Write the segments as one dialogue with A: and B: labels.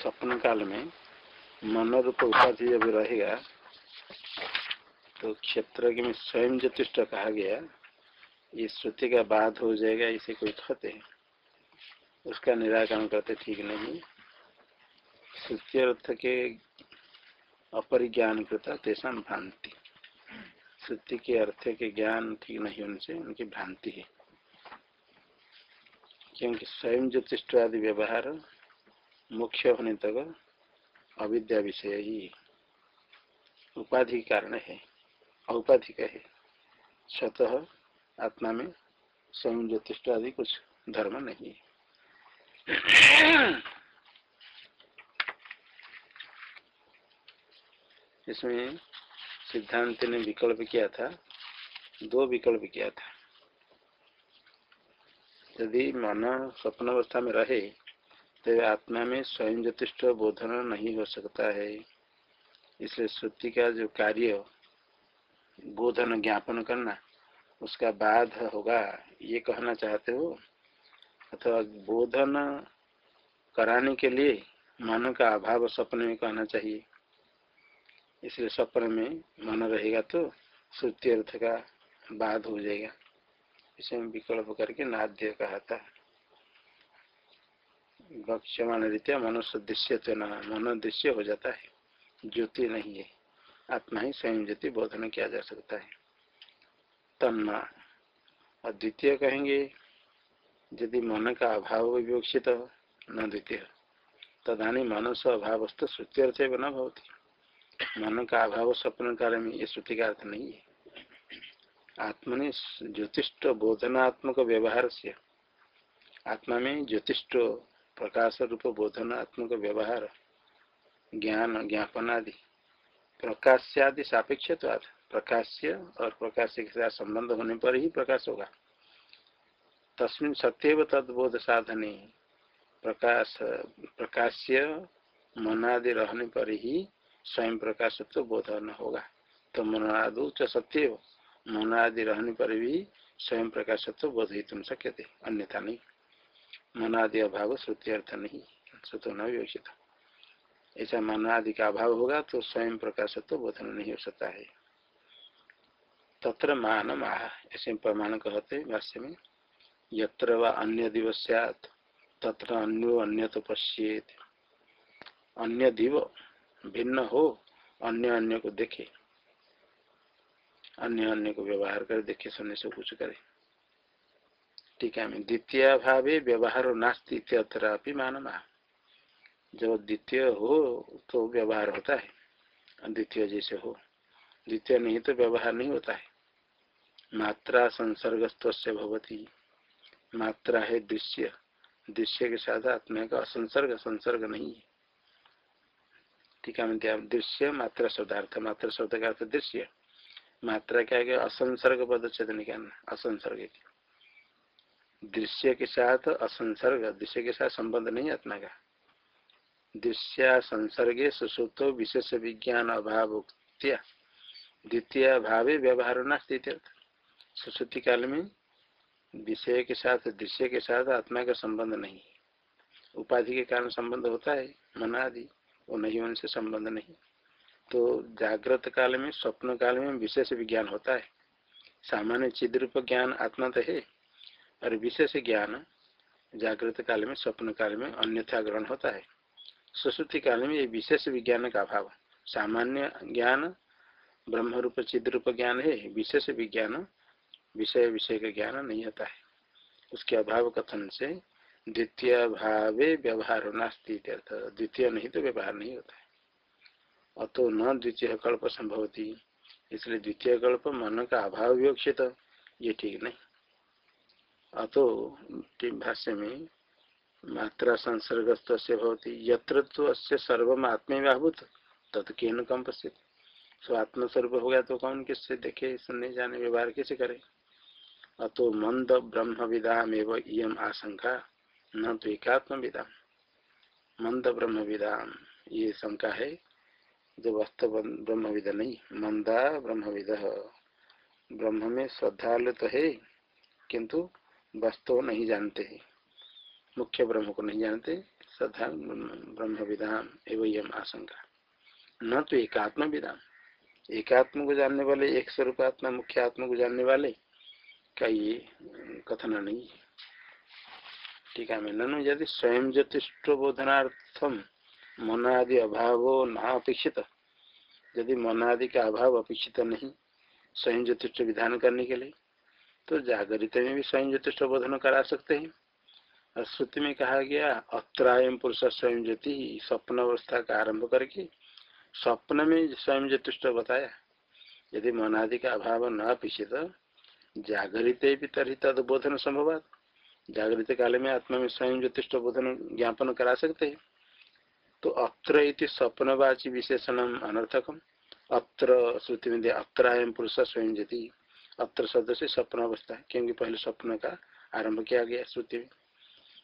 A: स्वप्न काल में मनोरूप उपाधि जब रहेगा तो क्षेत्र में स्वयं ज्योतिष कहा गया, ये श्रुति का बाध हो जाएगा, इसे कोई कहते हैं। उसका निराकरण करते ठीक नहीं। श्रुति अर्थ के अपरिज्ञान करता तेसा भ्रांति श्रुति के अर्थ के ज्ञान ठीक नहीं होने से उनकी भ्रांति है। क्योंकि स्वयं ज्योतिष आदि व्यवहार मुख्य होने तक अविद्या विषय ही उपाधि कारण है, औपाधिक है। स्वतः आत्मा में स्वयं ज्योतिष आदि कुछ धर्म नहीं है। इसमें सिद्धांत ने विकल्प किया था, दो विकल्प किया था। यदि मन स्वप्न अवस्था में रहे तो आत्मा में स्वयं ज्योतिष बोधन नहीं हो सकता है। इसलिए श्रुति का जो कार्य बोधन ज्ञापन करना, उसका बाध होगा, ये कहना चाहते हो? अथवा बोधन कराने के लिए मन का अभाव सपने में कहना चाहिए। इसलिए सपन में मन रहेगा तो श्रुति अर्थ का बाध हो जाएगा। इसे विकल्प करके नाद्य कहा था भक्ष्यमान रीत्या मनुष्य दृश्य तो न मन दृश्य हो जाता है। ज्योति नहीं है। आत्मा ही स्वयं ज्योति बोधन किया जा सकता है। तन्मा और द्वितीय कहेंगे, यदि मन का अभाव विवक्षित न द्वितीय। तदानी मनुष्य अभावस्थ श्रुति अर्थ न भवती। मन का अभाव स्वप्न काल में ये श्रुति का अर्थ नहीं है। आत्मनि ज्योतिष बोधनात्मक व्यवहार से आत्मा में ज्योतिष प्रकाश रूप बोधनात्मक व्यवहार, ज्ञान ज्ञापन आदि प्रकाश्यादि सापेक्ष प्रकाश्य और प्रकाश के साथ संबंध होने पर ही प्रकाश होगा। तस्मिन सत्यव तदबोध साधने प्रकाश, प्रकाश्य मनादि रहने पर ही स्वयं प्रकाशत्व बोधन होगा। तो मननादु च सत्य मनादि रहने पर भी स्वयं प्रकाशत्व बोधित शक्य अन्यथा नहीं। मनादि अभाव श्रुति अर्थ नहीं, श्रुत न विवक्षित ऐसा मनादि का अभाव होगा तो स्वयं प्रकाशत्व बोधन नहीं हो सकता है। तत्र मान माह ऐसे प्रमाण कहते भाष्य में, यत्र व अन्य दिवस्यात, तत्र अन्यो अन्य तो पश्येत। अन्य दिव भिन्न हो, अन्य अन्य को देखे। अन्य अन्य को व्यवहार कर देखे, सुनने से कुछ करे। ठीक है द्वितीय भावे व्यवहार नास्ती अथरापि मानमा। जब द्वितीय हो तो व्यवहार होता है। द्वितीय जैसे हो। द्वितीय नहीं तो व्यवहार नहीं होता है। मात्रा संसर्गस्व भवती। मात्रा है दृश्य। दृश्य के साथ आत्मा का असंसर्ग, संसर्ग नहीं है। ठीक है दृश्य मात्रा शब्दार्थ मात्रा शब्द का अर्थ दृश्य। मात्रा क्या है? असंसर्ग पदच्छेद निकालना। असंसर्ग दृश्य के साथ असंसर्ग, दृश्य के साथ संबंध नहीं आत्मा का। दृश्य संसर्गे सुसुप्त विशेष विज्ञान अभाव द्वितीय भावे व्यवहार न स्थित सुश्रुति काल में विषय के साथ, दृश्य के साथ आत्मा का संबंध नहीं उपाधि के कारण संबंध होता है मन आदि वो नहीं होने से संबंध नहीं। तो जागृत काल में, स्वप्न काल में विशेष विज्ञान होता है। सामान्य चिद्रूप ज्ञान आत्मा तो है। और विशेष ज्ञान जागृत काल में, स्वप्न काल में अन्यथा ग्रहण होता है। सुश्रुति काल में ये विशेष विज्ञान का अभाव। सामान्य ज्ञान ब्रह्म रूप चिद रूप ज्ञान है विशेष विज्ञान, विषय विषय का ज्ञान नहीं होता है। उसके अभाव कथन से द्वितीय भावे व्यवहार नास्ती द्वितीय नहीं तो व्यवहार नहीं होता है। अतो न द्वितीय कल्प संभवती। इसलिए द्वितीय कल्प मन का अभाव विवक्षित, ये ठीक नहीं। अतो भाष्य में मात्रा संसर्गस्त से भवती, यत्र तो अस्य सर्वम आत्मीभूत तत् केन कम पश्य सो आत्मस्वरूप हो गया तो कौन किससे देखे, सुनने जाने, व्यवहार कैसे करे? अतो मंद ब्रह्म विदाम एवं इम आशंका, न तो एकात्म विदाम मंद ब्रह्म विदाम ये शंका है, जो वास्तव ब्रह्म विद नहीं, मंदा ब्रह्म विद ब्रह्म में श्रद्धालु तो है, किंतु वास्तव नहीं जानते है। मुख्य ब्रह्म को नहीं जानते ब्रह्म विधान एवं आशंका। न तो एकात्म विधान एकात्म को जानने वाले, एक स्वरूप आत्मा, मुख्य आत्मा को जानने वाले, का ये कथन नहीं है। ठीक है, मैं ननु यदि स्वयं ज्योतिष्ट बोधनार्थम, मनादि अभाव न अपेक्षित। यदि मनादि का अभाव अपेक्षित नहीं, स्वयं ज्योतिष विधान करने के लिए। तो जागृत में भी स्वयं ज्योतिष बोधन करा सकते हैं। और श्रुति में कहा गया अत्रायम पुरुष स्वयं ज्योति स्वप्न अवस्था का आरंभ करके स्वप्न में स्वयं ज्योतिष बताया। यदि मनादि का अभाव न पीछे तो जागृत भी तरी तद बोधन संभव जागृत काल में आत्मा में स्वयं ज्योतिष बोधन ज्ञापन करा सकते हैं। तो अत्र स्वप्नवाची विशेषण अनर्थकम। अत्र श्रुति में अत्रायम पुरुष स्वयं ज्योति। अत्र शब्द से स्वप्न अवस्था क्योंकि पहले स्वप्न का आरंभ किया गया श्रुति में।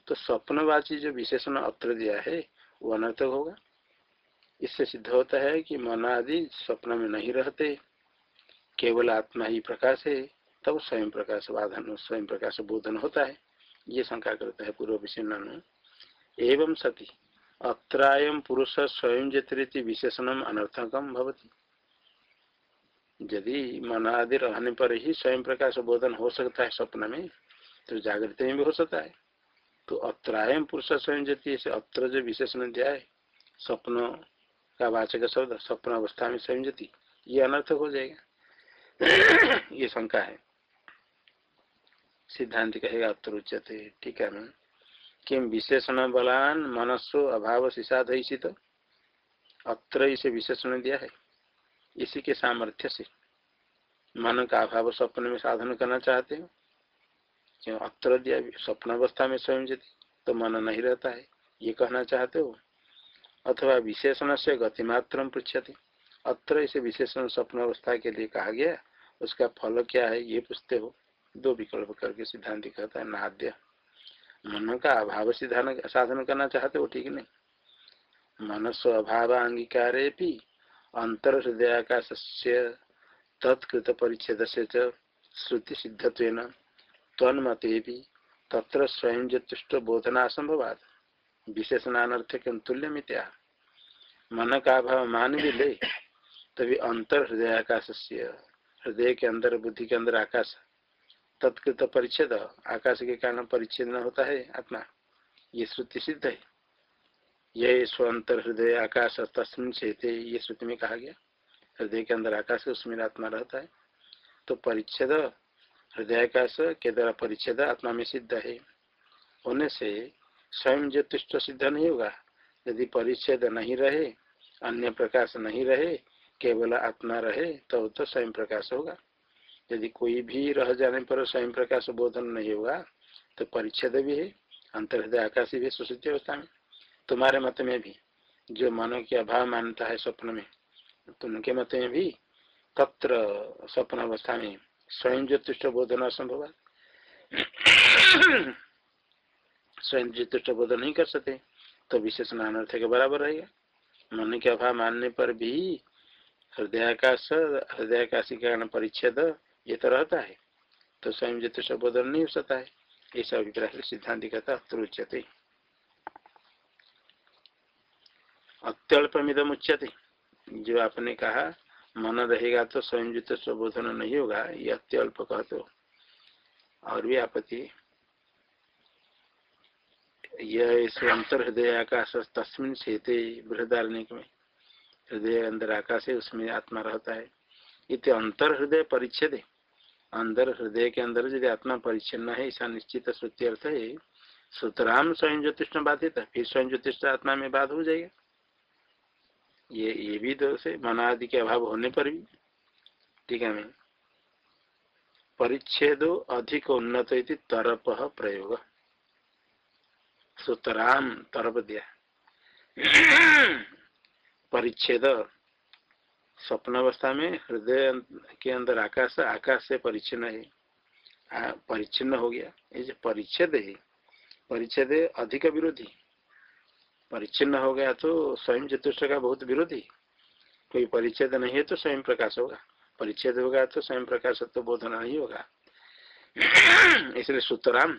A: तो स्वप्नवाची जो विशेषण अत्र दिया है, वो अनर्थक होगा। इससे सिद्ध होता है कि मन आदि स्वप्न में नहीं रहते, केवल आत्मा ही प्रकाश है, तब स्वयं प्रकाश बाधन, स्वयं प्रकाश बोधन होता है। ये शंका करता है पूर्व विषय एवं सती अत्रायम पुरुष स्वयं जतरीति विशेषण अनर्थकम भवती। यदि मन आदि रहने पर ही स्वयं प्रकाश बोधन हो सकता है स्वप्न में तो जागृत में भी हो सकता है। तो अत्रायम पुरुष स्वयं जति से अत्र जो विशेषण दिया है स्वप्न का वाचक शब्द स्वप्न अवस्था में स्वयं जति, ये अनर्थक हो जाएगा। ये शंका है। सिद्धांत कहेगा, अत्र उच्चते ठीक है मैं किम विशेषण बलान मनस्व अभाव शिषाधित अत्र इसे विशेषण दिया है। इसी के सामर्थ्य से। मन का अभाव स्वप्न में साधन करना चाहते हो? क्यों अत्र दिया स्वप्न अवस्था में स्वयं जति तो मन नहीं रहता है। ये कहना चाहते हो? अथवा विशेषण से गतिमात्र पृछते अत्र इसे विशेषण स्वप्न अवस्था के लिए कहा गया। उसका फल क्या है ये पूछते हो? दो विकल्प करके सिद्धांत कहता है, नाद्य। मन का अभाव सिद्धान साधन करना चाहते हो? ठीक नहीं। मन स्वभाव अंगीकारे अंतर से तत्कृत परिच्छेद से श्रुति सिद्धत्व तन्मते भी तत्र स्वयं तुष्ट बोधना असंभवाद विशेषणानर्थक तुल्य मित्या मन का अभाव मान भी ले तभी अंतर हृदय आकाश से हृदय के अंदर बुद्धि के अंदर आकाश तत्कृत परिच्छेद आकाश के कारण परिच्छेद न होता है आत्मा। ये श्रुति सिद्ध है। यह स्वंतर हृदय आकाश तस्मिन से ये श्रुति में कहा गया। हृदय के अंदर आकाश उसमें आत्मा रहता है। तो परिच्छेद हृदय आकाश के द्वारा परिच्छेद आत्मा में सिद्ध है। होने से स्वयं ज्योतिष सिद्ध नहीं होगा यदि परिच्छेद नहीं रहे अन्य प्रकाश नहीं रहे केवल आत्मा रहे तो, तो स्वयं प्रकाश होगा। यदि कोई भी रह जाने पर स्वयं प्रकाश बोधन नहीं होगा तो परिच्छेद भी है अंतर्हृदय आकाश भी सुश्रुति अवस्था में। तुम्हारे मत में भी, जो मनो के अभाव मानता है स्वप्न में तो उनके मत में भी, तत्र स्वप्न अवस्था में स्वयं ज्योतिष बोधन असंभव स्वयं ज्योतिष बोधन नहीं कर सकते तो विशेषण अनर्थ के बराबर रहेगा। मन के अभाव मानने पर भी हृदयाकाश, हृदयाकाशी कारण परिच्छेद ये तो रहता है। तो स्वयं ज्योतिष बोधन नहीं हो सकता है, ऐसा अभिप्राय सिद्धांत कहता उच्यते अत्यल्पमिदम उच्यते जो आपने कहा, मन रहेगा तो स्वयं जित स्वबोधन नहीं होगा, ये अत्यल्प कहते हो। और भी आपत्ति? यह इस अंतर हृदय आकाश, तस्मिन शेते बृहदारण्य में, हृदय अंदर आकाश है, उसमें आत्मा रहता है। इत अंतर हृदय परिच्छेद। अंदर हृदय के अंदर यदि आत्मा परिच्छिन्न है, ऐसा निश्चित श्रुति अर्थ है सुतराम स्वयं ज्योतिष बाधित फिर स्वयं ज्योतिष आत्मा में बाध हो जाएगा। ये ये भी दोष है मन आदि के अभाव होने पर भी। ठीक है, मैं। परिच्छेदो अधिक उन्नत तरप प्रयोग। सुतराम तरप दिया। परिच्छेद। स्वप्न अवस्था में हृदय के अंदर आकाश आकाश से परिच्छिन्न है। परिच्छिन्न हो गया। ये जो परिच्छेद है, परिच्छेद अधिक विरोधी। परिच्छिन्न हो गया तो स्वयं चतुष्ट का बहुत विरोधी। कोई परिच्छेद नहीं है तो स्वयं प्रकाश होगा। परिच्छेद होगा तो स्वयं प्रकाश तो बोधना नहीं होगा। इसलिए सूत्राम,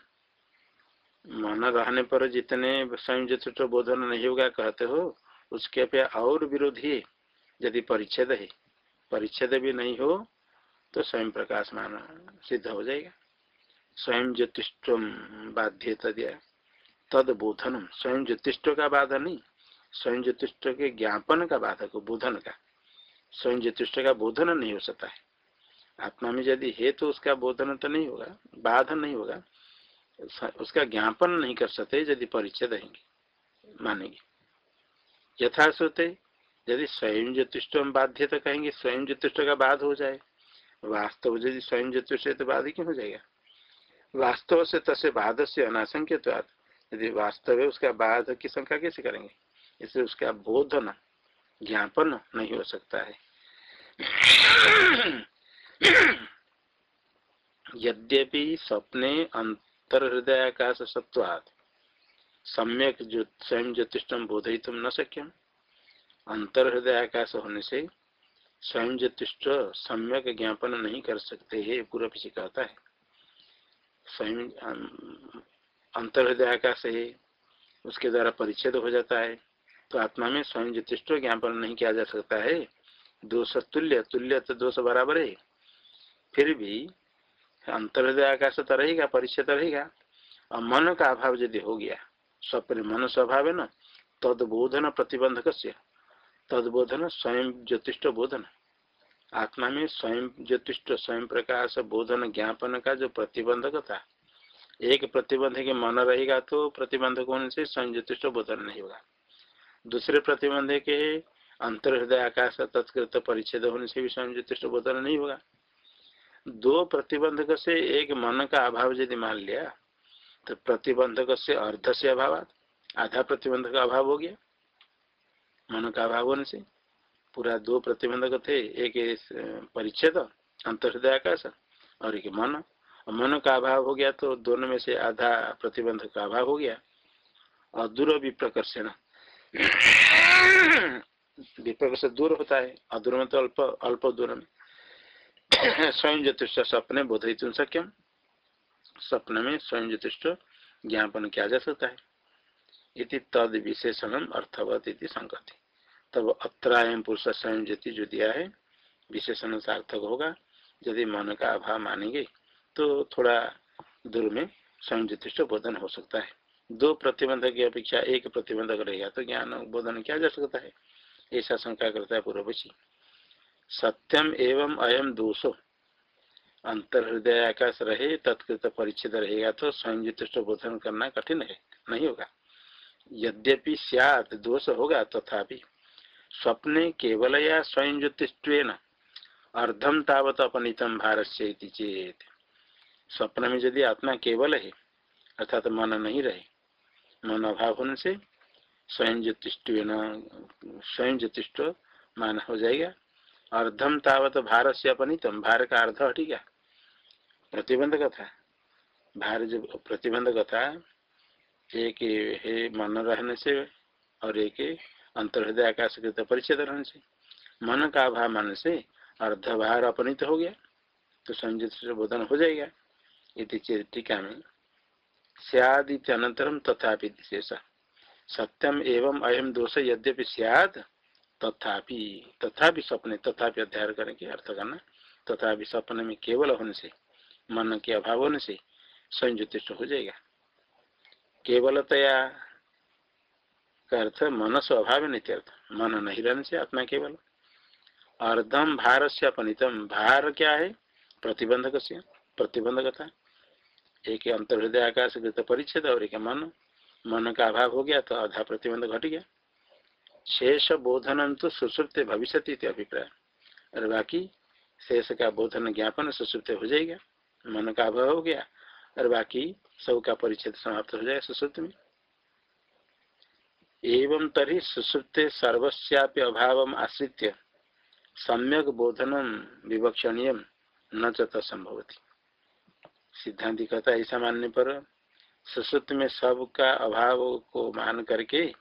A: मन रहने पर जितने स्वयं चतुष्ट बोधन नहीं होगा कहते हो, उसके अपेक्षा और विरोधी यदि परिच्छेद है। परिच्छेद भी नहीं हो तो स्वयं प्रकाश मान सिद्ध हो जाएगा। स्वयं ज्योतिष्ट बाध्य तदिया तद बोधन स्वयं ज्योतिष्ट का बाधा नहीं, स्वयं ज्योतिष्ट के ज्ञापन का बाधक बोधन का। स्वयं ज्योतिष्ट का बोधन नहीं हो सकता है। आत्मा में यदि है तो उसका बोधन तो नहीं होगा बाधन नहीं होगा। उसका ज्ञापन नहीं कर सकते यदि परिचय रहेंगे मानेंगे। यथार्थ यदि स्वयं ज्योतिष हम बाध्य तो कहेंगे, स्वयं ज्योतिष का बाध हो जाए। वास्तव यदि स्वयं ज्योतिष तो बाध क्यों हो जाएगा? वास्तव से तसे बाध से अनाशंक्य तो यदि वास्तव है, उसका बाध की संख्या कैसे करेंगे? इससे उसका बोधन ज्ञापन नहीं हो सकता है। यद्यपि स्वप्ने अंतर हृदयाकाश सत्वाद सम्यक जो स्वयं ज्योतिषम बोधित न सक्यम अंतर हृदय आकाश होने से स्वयं ज्योतिष सम्यक ज्ञापन नहीं कर सकते है पूरा पीछे कहता है। स्वयं अंतर हृदय आकाश है उसके द्वारा परिच्छेद हो जाता है। तो आत्मा में स्वयं ज्योतिष ज्ञापन नहीं किया जा सकता है। दोष तुल्य तुल्य तो दोष बराबर है। फिर भी अंतर्दय आकाश तो रहेगा परिचय तो रहेगा। और मन का अभाव यदि हो गया स्वप्न मन स्वभाव है न, तदबोधन प्रतिबंधक से तदबोधन स्वयं ज्योतिष बोधन। आत्मा में स्वयं ज्योतिष स्वयं प्रकाश, बोधन, ज्ञापन का जो प्रतिबंधक था एक प्रतिबंध के मन रहेगा तो प्रतिबंधक होने से ज्योतिष बोधन नहीं होगा। दूसरे प्रतिबंध के अंतर हृदय आकाश तत्कृत परिच्छेद होने से भी ज्योतिष बोधन नहीं होगा। दो प्रतिबंधक से एक मन का अभाव यदि मान लिया तो प्रतिबंधक से अर्ध से अभाव, आधा प्रतिबंध का अभाव हो गया। मन का अभाव होने से पूरा दो प्रतिबंधक थे, एक परिच्छेद, अंतर्हृदय आकाश और एक मन। मन का अभाव हो गया तो दोनों में से आधा प्रतिबंध का अभाव हो गया और दूर विप्रकर्षण। विप्रकर्ष दूर होता है अदूर में तो अल्प अल्प दूर में। स्वयं ज्योतिष सपने बोधित सक्यम स्वप्न में स्वयं ज्योतिष ज्ञापन किया जा सकता है। इति तद विशेषण अर्थवत इति संगति। तब अत्रायम पुरुष स्वयं ज्योति जो दिया है, विशेषण सार्थक होगा। यदि मन का अभाव मानेंगे तो थोड़ा दूर में ज्योतिष बोधन हो सकता है। दो प्रतिबंधक की अपेक्षा एक प्रतिबंधक रहेगा तो ज्ञान बोधन किया जा सकता है। ऐसा शंका करता है पूर्वशी सत्यम एवं अयम दोषो। अंतर हृदय आकाश रहे, तत्कृत परिच्छेद रहेगा तो स्वयं ज्योतिष बोधन करना कठिन है, नहीं होगा। यद्यपि सियात दोष होगा, तथापि स्वप्ने केवल या ज्योतिष अर्धम तावत अपनीतम भारत से चेत। स्वप्न में यदि आत्मा केवल है, अर्थात तो मन नहीं रहे, मन अभाव होने से स्वयं ज्योतिष स्वयं ज्योतिष मान हो जाएगा। अर्धम तावत भार से अपनीतम, भार का अर्ध हटी गया प्रतिबंध का था भार जो प्रतिबंध का था एक है मन रहने से और एक अंतर्हृदय आकाश के परिचय रहने से। मन का अभाव मानने से अर्ध भार अपनीत हो गया तो संयुक्त बोधन हो जाएगा। टीका में सियादित अनंतरम तथा सत्यम एवं अयम दोष यद्यपि सियाद तथापि तथापि सपने तथापि अध्ययन करने के अर्थ करना, तथापि सपने में केवल होने से, मन के अभाव होने से स्वयं हो जाएगा। केवलतया का अर्थ मन स्वभाव नित्यर्थ मन नहीं रहने से आत्मा केवल। अर्धम भार से अपनितम भार क्या है? प्रतिबंधक से प्रतिबंधकता। एक अंतर्हृदय आकाश परिच्छेद और एक मन मन का अभाव हो गया तो आधा प्रतिबंध घट गया। शेष बोधन तो सुश्रुप्त भविष्य अभिप्राय। और बाकी शेष का बोधन ज्ञापन सुश्रुप्त हो जाएगा, मन का अभाव हो गया, और बाकी सब का परिच्छेद समाप्त हो जाएगा सुश्रुप्त में। एवं तरी सुश्रुप्त सर्वस्यापि अभाव आश्रित सम्यक बोधनम विवक्षणीय न चंभवती सिद्धांत कहता ऐसा मानने पर सुश्रुत में सब का अभाव को मान करके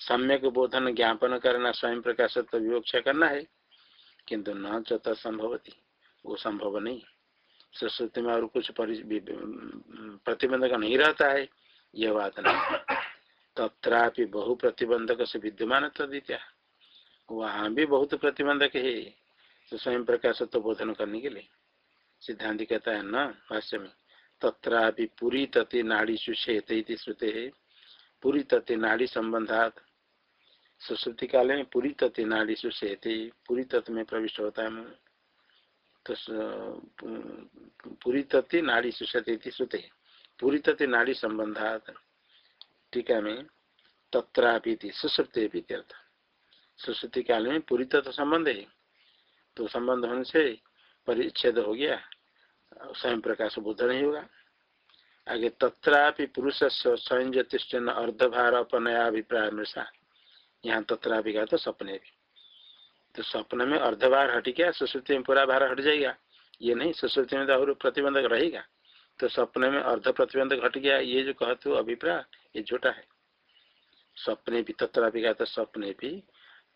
A: सम्यक बोधन ज्ञापन करना, स्वयं प्रकाश तो विवक्षा करना है। किंतु न चत संभवती, वो संभव नहीं। सरस्वती में और कुछ प्रतिबंधक नहीं रहता है, यह बात नहीं। तथापि बहु प्रतिबंधक से विद्यमान तदित्या वहाँ भी बहुत प्रतिबंधक है तो स्वयं प्रकाश तो बोधन करने के लिए। सिद्धांत कहता है न, भाष्य में तथापि पूरी तति नाड़ी सुषेत श्रुते है। पूरी तत्व नाड़ी संबंधात, सुश्रुति काल में पूरी तत्व नाड़ी सुषेते पूरी तत्व में प्रविष्ट होता है। तो पूरी तत्व नाड़ी सुषते श्रुते पूरी तत्व नाड़ी संबंधात टीका में, तत्रापि सुश्रुति सुश्रुति काल में पूरी तत्व संबंध है। तो संबंध होने से परिच्छेद हो गया। स्वयं प्रकाश बुद्ध नहीं होगा। आगे तत्रापि पुरुष स्वयं ज्योतिषन अर्धभार अपनयाभिप्राय मृषा यहाँ तत्रापि का तो सपने भी। तो स्वप्न में अर्धभार हट गया सुश्रुति में पूरा भार हट जाएगा। ये नहीं, सुश्रुति में तो प्रतिबंधक रहेगा। तो सपने में अर्ध प्रतिबंधक हट गया। ये जो कहते हो अभिप्राय, ये झूठा है। सपने भी, तत्रापि का तो सपने भी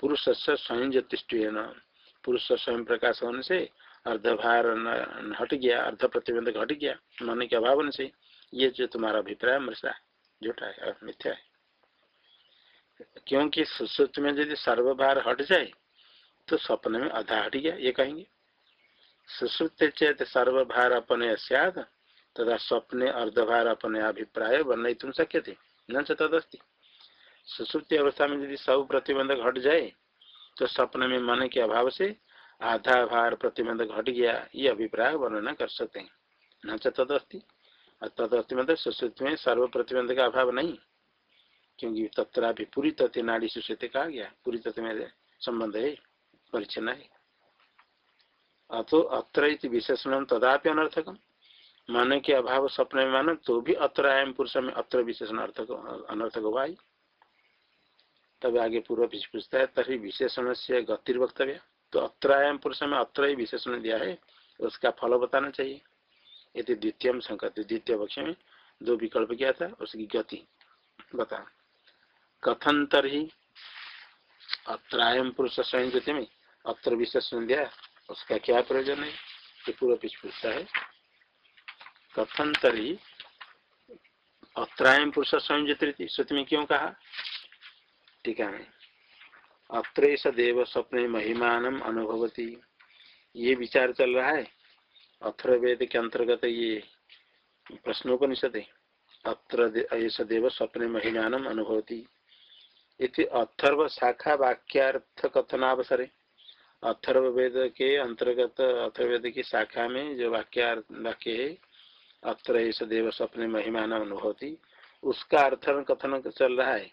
A: पुरुष से स्वयं ज्योतिष पुरुष स्वयं प्रकाश होने से अर्धभार हट गया अर्ध प्रतिबंधक हट गया मन के अभाव से ये जो तुम्हारा अभिप्राय मृषा झूठा है मिथ्या है। क्योंकि सुश्रुत में यदि सर्वभार हट जाए तो सपन में अधा हट गया, ये कहेंगे। सुश्रुत चेत सर्वभार अपने सद तथा स्वप्ने अर्धभार अपने अभिप्राय बन नहीं तुम शक्य थे, न तदस्ती सुश्रुति अवस्था में यदि सब प्रतिबंधक हट जाए तो सपन में मन के अभाव से आधा भार प्रतिबंध घट गया, ये अभिप्राय वर्णना कर सकते हैं। न तदस्ती। तदस्ति मतलब सुश्रुति में सर्व प्रतिबंध का अभाव नहीं, क्योंकि तथा भी पूरी तथ्य नाड़ी सुश्रुति कहा गया, पूरी तथ्य में संबंध है परिचन्न है। अतो अत्र विशेषण तदापि अनर्थकम मन के अभाव स्वप्न में मानो तो भी अत्र आयम पुरुष में अत्र विशेषण अर्थक, अनर्थक हुआ तब आगे पूर्व पूछता है तभी विशेषण से गतिर्वक्तव्य। तो अत्र आयम पुरुष में अत्र ही विशेषण दिया है, उसका फल बताना चाहिए। यदि द्वितीय संकट द्वितीय पक्ष में दो विकल्प किया था, उसकी गति बता कथन ही अत्रायम पुरुष स्वयं ज्योति में अत्र विशेषण दिया, उसका क्या प्रयोजन है? ये पूरा पीछ पूछता है। कथन ही अत्रायम पुरुष स्वयं ज्योति में क्यों कहा? टीका है अत्र देव स्वप्न महिमान अनुभवती। ये विचार चल रहा है अथर्वेद के अंतर्गत ये प्रश्नोपनिषद है अत्र ऐसा देव स्वप्न महिमान अनुभवती। इति अथर्व शाखा वाक्यार्थ कथनावसरे अथर्व वेद के अंतर्गत अथर्वेद की शाखा में जो वाक्या वाक्य है, अत्र ऐसा देव स्वप्न महिमान अनुभवती। उसका अर्थ कथन चल रहा है।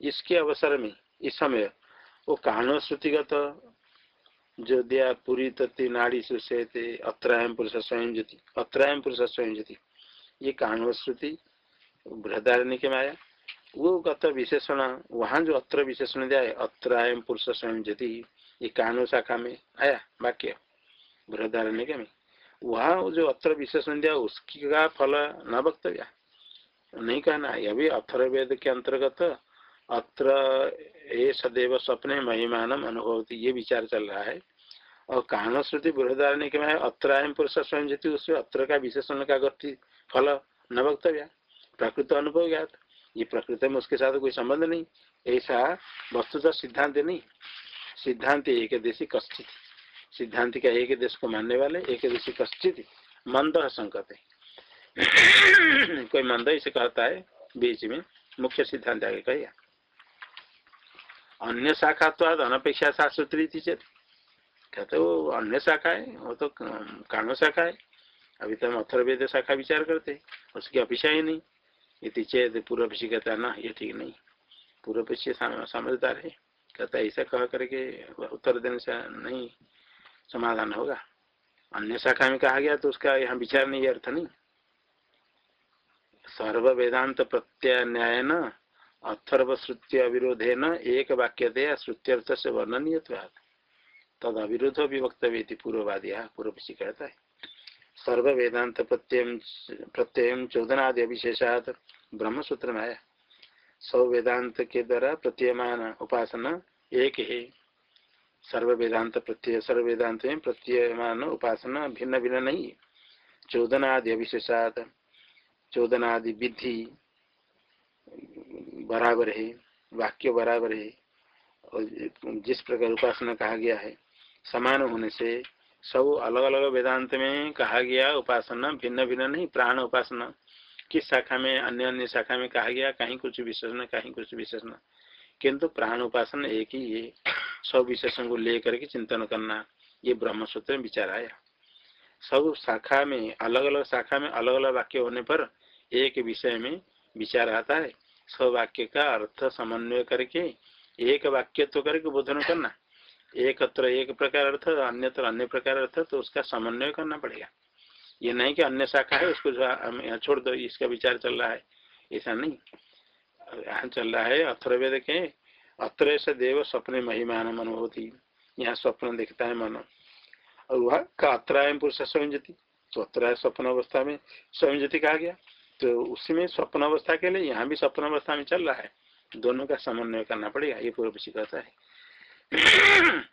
A: इसके अवसर में, इस समय वो कहानो श्रुतिगत जो दिया पूरी तत्व नाड़ी सुषेते अत्रायम पुरुष स्वयं ज्योति अत्रायम पुरुष स्वयं ज्योति ये कानव श्रुति बृहदारण्य के माया वो गत विशेषण वहाँ जो अत्र विशेषण दिया है अत्रायम पुरुष स्वयं ज्योति ये कानो शाखा में आया वाक्य बृहदारण्य के में वहाँ जो अत्र विशेषण दिया उसका फल न वक्तव्य नहीं कहना यह भी अथर वेद के अंतर्गत अत्र सदैव स्वप्न महिमान अनुभवती, ये विचार चल रहा है। और कहना श्रुति बृहदारण्य के में अत्र पुरुष स्वयं जीती उसमें अत्र का विशेषण का गति, फल न वक्तव्य। प्रकृत अनुभव गया ये प्रकृति में उसके साथ कोई संबंध नहीं। ऐसा वस्तुतः सिद्धांत नहीं। सिद्धांत एक देशी कश्चित। सिद्धांत का एक देश को मानने वाले? एक देशी कश्चित। मंद संकत। कोई मंद इसे कहता है, बीच में मुख्य सिद्धांत आगे कहेगा अन्य शाखा तो आज अनपेक्षा शास्त्री चेत कहते वो अन्य शाखा है वो तो कानो शाखा है अभी तो हम अथर्वेद शाखा विचार करते उसकी अपेक्षा ही नहीं. ये चेत पूर्व पीछे कहता ना, ये ठीक नहीं. पूर्व पीछे समझदार है. कहता है ऐसा कह करके उत्तर देने से नहीं समाधान होगा. अन्य शाखा में कहा गया तो उसका यहाँ विचार नहीं, अर्थ नहीं. सर्व वेदांत प्रत्यय न्याय न अथर्व श्रुत्य अविरोधे न एक वाक्य श्रुत्यर्थ से वर्णनीय तद अविरोध भी वक्तव्य पूर्ववादी पूर्व कहता है सर्व वेदांत प्रत्यय प्रत्यय चौदनादि ब्रह्म सूत्र में आया सौ वेदांत के द्वारा प्रत्ययमान उपासना एक। है सर्व वेदांत प्रत्यय सर्व वेदांत में प्रत्ययमान उपासना भिन्न भिन्न नहीं है चौदनादि अविशेषात चौदनादि विधि बराबर है, वाक्य बराबर है, और जिस प्रकार उपासना कहा गया है, समान होने से सब अलग अलग वेदांत में कहा गया उपासना भिन्न भिन्न नहीं, प्राण उपासना। किस शाखा में, अन्य अन्य शाखा में कहा गया, कहीं कुछ विशेषण, कहीं कुछ विशेषण। किंतु प्राण उपासना एक ही है, सब विशेषण को लेकर के चिंतन करना, ये ब्रह्म सूत्र में विचार आया। सब शाखा में अलग अलग शाखा में अलग अलग वाक्य होने पर एक विषय में विचार आता है। सब वाक्य का अर्थ समन्वय करके एक वाक्य तो करके बोधन करना। एक एक प्रकार अर्थ, अन्यत्र अन्य प्रकार अर्थ तो उसका समन्वय करना पड़ेगा। ये नहीं कि अन्य शाखा है, उसको छोड़ दो, इसका विचार चल रहा है। ऐसा नहीं। यहाँ चल रहा है अथर्वेद के अत्र से देव स्वप्न महिमान मन होती यहाँ स्वप्न दिखता है मन। और वह का अत्रायम पुरुष जति तो अत्राय स्वप्न अवस्था में स्वयं जति कहा गया। तो उसमें स्वप्न अवस्था के लिए यहाँ भी स्वप्न अवस्था में चल रहा है। दोनों का समन्वय करना पड़ेगा, ये पूर्व कहता है।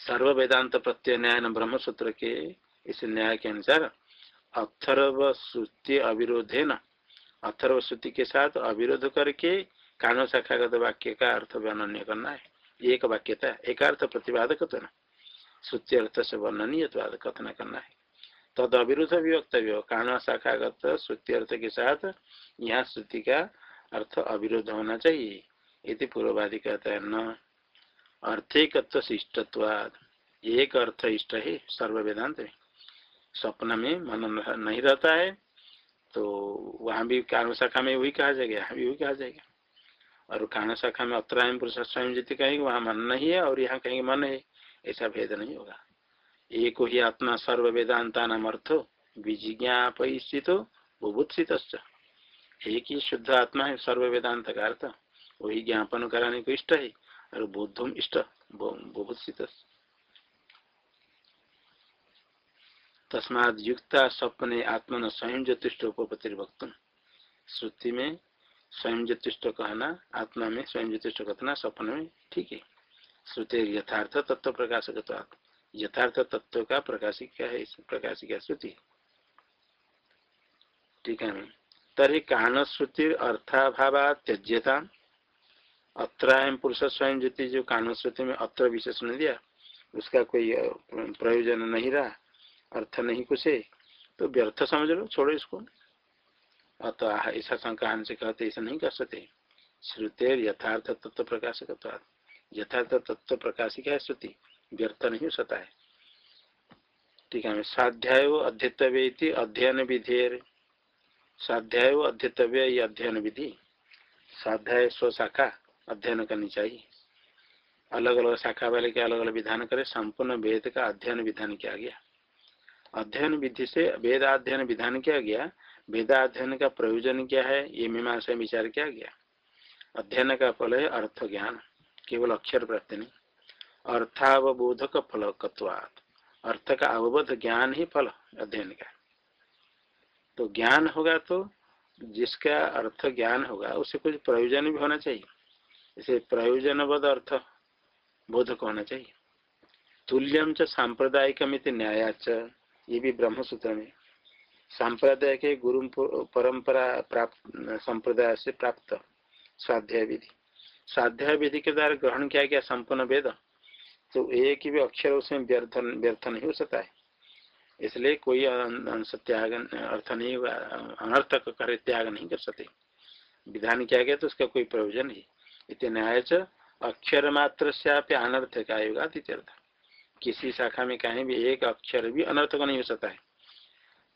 A: सर्व वेदांत प्रत्यय न्याय ब्रह्म सूत्र के इस न्याय के अनुसार अथर्व श्रुति अविरोधे न अथर्व श्रुति के साथ अविरोध करके कानो शाखागत वाक्य का अर्थ वर्णन करना है। एक वाक्यता एक अर्थ प्रतिपादक तो न श्रुति अर्थ से वर्णनीय कथन करना है। तद अविरुद्ध भी वक्तव्य कान शाखागत श्रुति अर्थ के साथ यहाँ श्रुति का अर्थ अविरुद्ध होना चाहिए। यदि पूर्ववादी कहता है न। अर्थिकत्व इष्टत्वाद एक अर्थ इष्ट है सर्व वेदांत में स्वप्न में मन नहीं रहता है तो वहाँ भी कारण शाखा में वही कहा जाएगा, यहाँ भी वही कहा जाएगा। और कारण शाखा में अत्रायम पुरुष स्वयं जितने कहेंगे, वहाँ मन नहीं है और यहाँ कहेंगे मन है। ऐसा भेद नहीं होगा। एक ही आत्मा सर्व वेदांता नाम अर्थ विजिज्ञापित बुभुत्सित एक ही शुद्ध आत्मा है सर्व वेदांत का अर्थ वही ज्ञापन कराने को इष्ट है, और बोधम इष्ट बुभुत्सित तस्माद युक्ता स्वप्ने आत्मन स्वयं ज्योतिष उपपतिर्भक्त श्रुति में स्वयं ज्योतिष कहना, आत्मा में स्वयं ज्योतिष कहना सपन में ठीक है। श्रुति यथार्थ तत्व प्रकाशक यथार्थ तत्व का प्रकाशिका है? प्रकाशिका श्रुति ठीक है तरी कान अर्थाभाव त्यज्यता अत्र पुरुष स्वयं ज्योति, जो कान श्रुति में अत्र विशेषण दिया, उसका कोई प्रयोजन नहीं रहा, अर्थ नहीं कुछ है तो व्यर्थ समझ लो, छोड़ो इसको। अतः ऐसा शंका से कहते, ऐसा नहीं कर सकते। श्रुति यथार्थ तत्व प्रकाशक यथार्थ तत्व प्रकाशिक है श्रुति। व्यर्थ नहीं हो सकता है। ठीक है स्वाध्याय अध्यतव्य अध्ययन विधि स्वाध्याय अध्यतव्य ये अध्ययन विधि स्वाध्याय स्व शाखा अध्ययन करनी चाहिए। अलग अलग शाखा वाले के अलग अलग विधान करे, संपूर्ण वेद का अध्ययन विधान किया गया। अध्ययन विधि से वेदाध्ययन विधान किया गया, वेदाध्ययन का प्रयोजन क्या है, ये मीमांसा विचार किया गया। अध्ययन का फल है अर्थ ज्ञान केवल अक्षर प्राप्ति नहीं। अर्थावबोधक फल कत्वात अर्थ का अवबोध ज्ञान ही फल अध्ययन का। तो ज्ञान होगा तो जिसका अर्थ ज्ञान होगा, उसे कुछ प्रयोजन भी होना चाहिए। इसे प्रयोजनबद्ध अर्थ बोधक होना चाहिए। तुल्यम च सांप्रदायिक न्यायाच ये भी ब्रह्म सूत्र में। सांप्रदाय के गुरु परंपरा प्राप्त, संप्रदाय से प्राप्त स्वाध्याय विधि। स्वाध्याय विधि के द्वारा ग्रहण किया गया संपूर्ण वेद तो एक भी अक्षर उसमें व्यर्थ व्यर्थ नहीं हो सकता है। इसलिए कोई त्याग अर्थ नहीं हुआ, अनर्थक कर, त्याग नहीं कर सकते। विधान किया गया तो उसका कोई प्रयोजन नहीं। इतने न्याय अक्षर मात्र से आप अनर्थ का युगा किसी शाखा में कहीं भी एक अक्षर भी अनर्थक नहीं हो सकता है।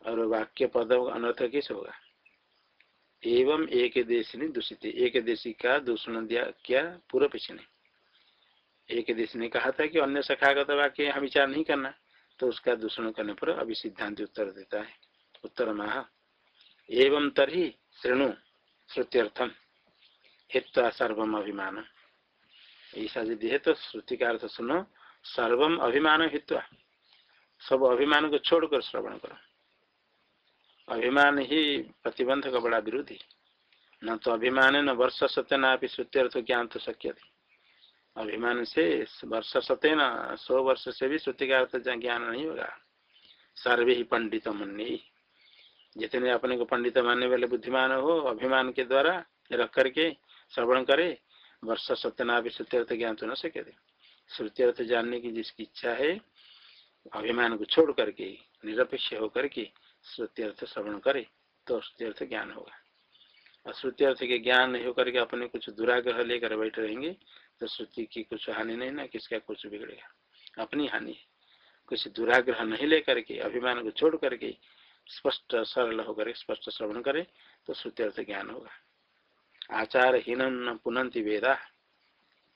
A: और वाक्य पद अनर्थक किस होगा। एवं एक देश ने दूषित, एक देशी का दूषण दिया, क्या पूर्व पीछे ने एक देश ने कहा था कि अन्य सखागत वाक्य हम विचार नहीं करना तो उसका दूषण करने पर अभी सिद्धांत उत्तर देता है। उत्तर माह। एवं तरही श्रेणु श्रुत्यर्थम हित्वा सर्वम अभिमान। ऐसा यदि है तो श्रुति का अर्थ सुनो, सर्वम अभिमान हित्वा। सब अभिमान को छोड़कर श्रवण करो। अभिमान ही प्रतिबंध का बड़ा विरोधी। न तो अभिमान, न वर्ष सत्य सत्यना श्रुत्यर्थ ज्ञान तो शक्य थी अभिमान से वर्ष सत्य न सौ वर्ष से भी श्रुति का अर्थ ज्ञान नहीं होगा। सर्वे ही पंडित मुन्नी। जितने अपने को पंडित मानने वाले बुद्धिमान हो, अभिमान के द्वारा रख करके श्रवण करे, वर्ष सत्यना भी सत्यर्थ ज्ञान तो न सके श्रुत्यर्थ जानने की जिसकी इच्छा है, अभिमान को छोड़ करके, निरपेक्ष होकर के श्रुत्यर्थ श्रवण करे तो श्रुत्यर्थ ज्ञान होगा। और श्रुत्यर्थ के ज्ञान नहीं होकर के अपने कुछ दुराग्रह लेकर बैठे रहेंगे तो श्रुति की कुछ हानि नहीं ना, किसका कुछ बिगड़ेगा? अपनी हानि। कुछ दुराग्रह नहीं लेकर के, अभिमान को छोड़ करके स्पष्ट सरल होकर स्पष्ट श्रवण करे तो श्रुत्यर्थ ज्ञान होगा। आचार हीन पुनंति वेदा।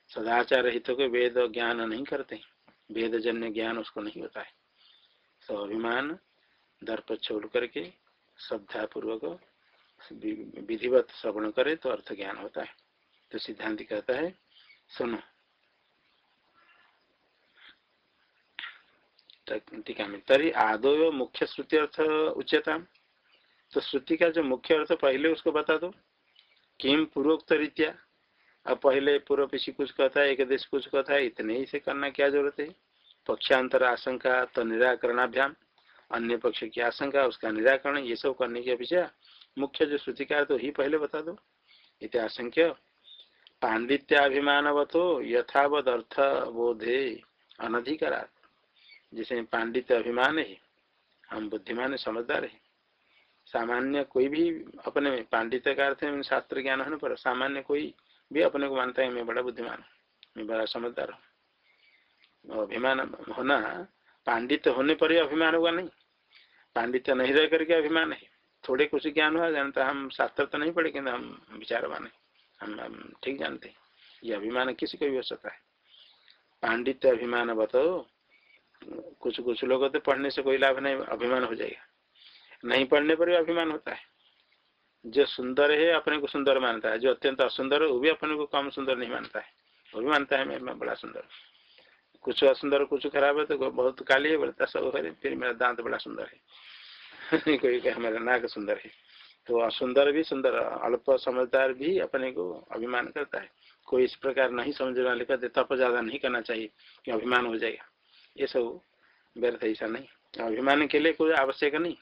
A: सदाचार हित को वेद ज्ञान नहीं करते। वेद जन्य ज्ञान उसको नहीं होता है। तो अभिमान, दर्प छोड़ करके श्रद्धा पूर्वक विधिवत श्रवण करे तो अर्थ ज्ञान होता है। तो सिद्धांत कहता है सुनो। टीका में। तरी आदो मुख्य श्रुति अर्थ उच्चता तो श्रुति का जो मुख्य अर्थ, पहले उसको बता दो। किम पूर्वोक्त रीत्या अब पहले पूर्व पीछे कुछ कहता है एक देश कुछ कहता है, इतने ही से करना क्या ज़रूरत है? पक्षांतर आशंका तो निराकरणाभ्याम। अन्य पक्ष की आशंका, उसका निराकरण, ये सब करने की अपेक्षा। मुख्य जो श्रुतिकार तो ही पहले बता दो। इत आशंक्य। पांडित्याभिमानवतो यथावत अर्थ बोधे अनधिकरा जिसे पांडित्य अभिमान है, हम बुद्धिमान समझदार है। सामान्य कोई भी अपने में पांडित्य का अर्थ है शास्त्र ज्ञान होने पर सामान्य कोई भी अपने को मानता है, मैं बड़ा बुद्धिमान हूँ, मैं बड़ा समझदार हूँ। अभिमान होना, पांडित्य होने पर ही अभिमान होगा नहीं। पांडित्य नहीं रह करके अभिमान है। थोड़े कुछ ज्ञान हुआ, जानता हम शास्त्र तो नहीं पढ़े किन्तु हम विचारवान है। हम, ठीक जानते ये अभिमान किसी को भी हो सकता है। पांडित्य अभिमान बताओ कुछ कुछ लोग तो पढ़ने से कोई लाभ नहीं अभिमान हो जाएगा। नहीं पढ़ने पर भी अभिमान होता है। जो सुंदर है अपने को सुंदर मानता है। जो अत्यंत असुंदर है वो भी अपने को कम सुंदर नहीं मानता है। वो भी मानता है मैं, मैं बड़ा सुंदर कुछ असुंदर कुछ खराब है तो बहुत काली है बोलता सब फिर मेरा दांत बड़ा सुंदर है। कोई कहे मेरा नाक सुंदर है। तो असुंदर भी सुंदर, अल्प समझदार भी अपने को अभिमान करता है। कोई इस प्रकार नहीं समझने वाले कहते, तप ज़्यादा नहीं करना चाहिए कि अभिमान हो जाएगा। ये सब व्यर्थ ऐसा नहीं। अभिमान के लिए कोई आवश्यक नहीं।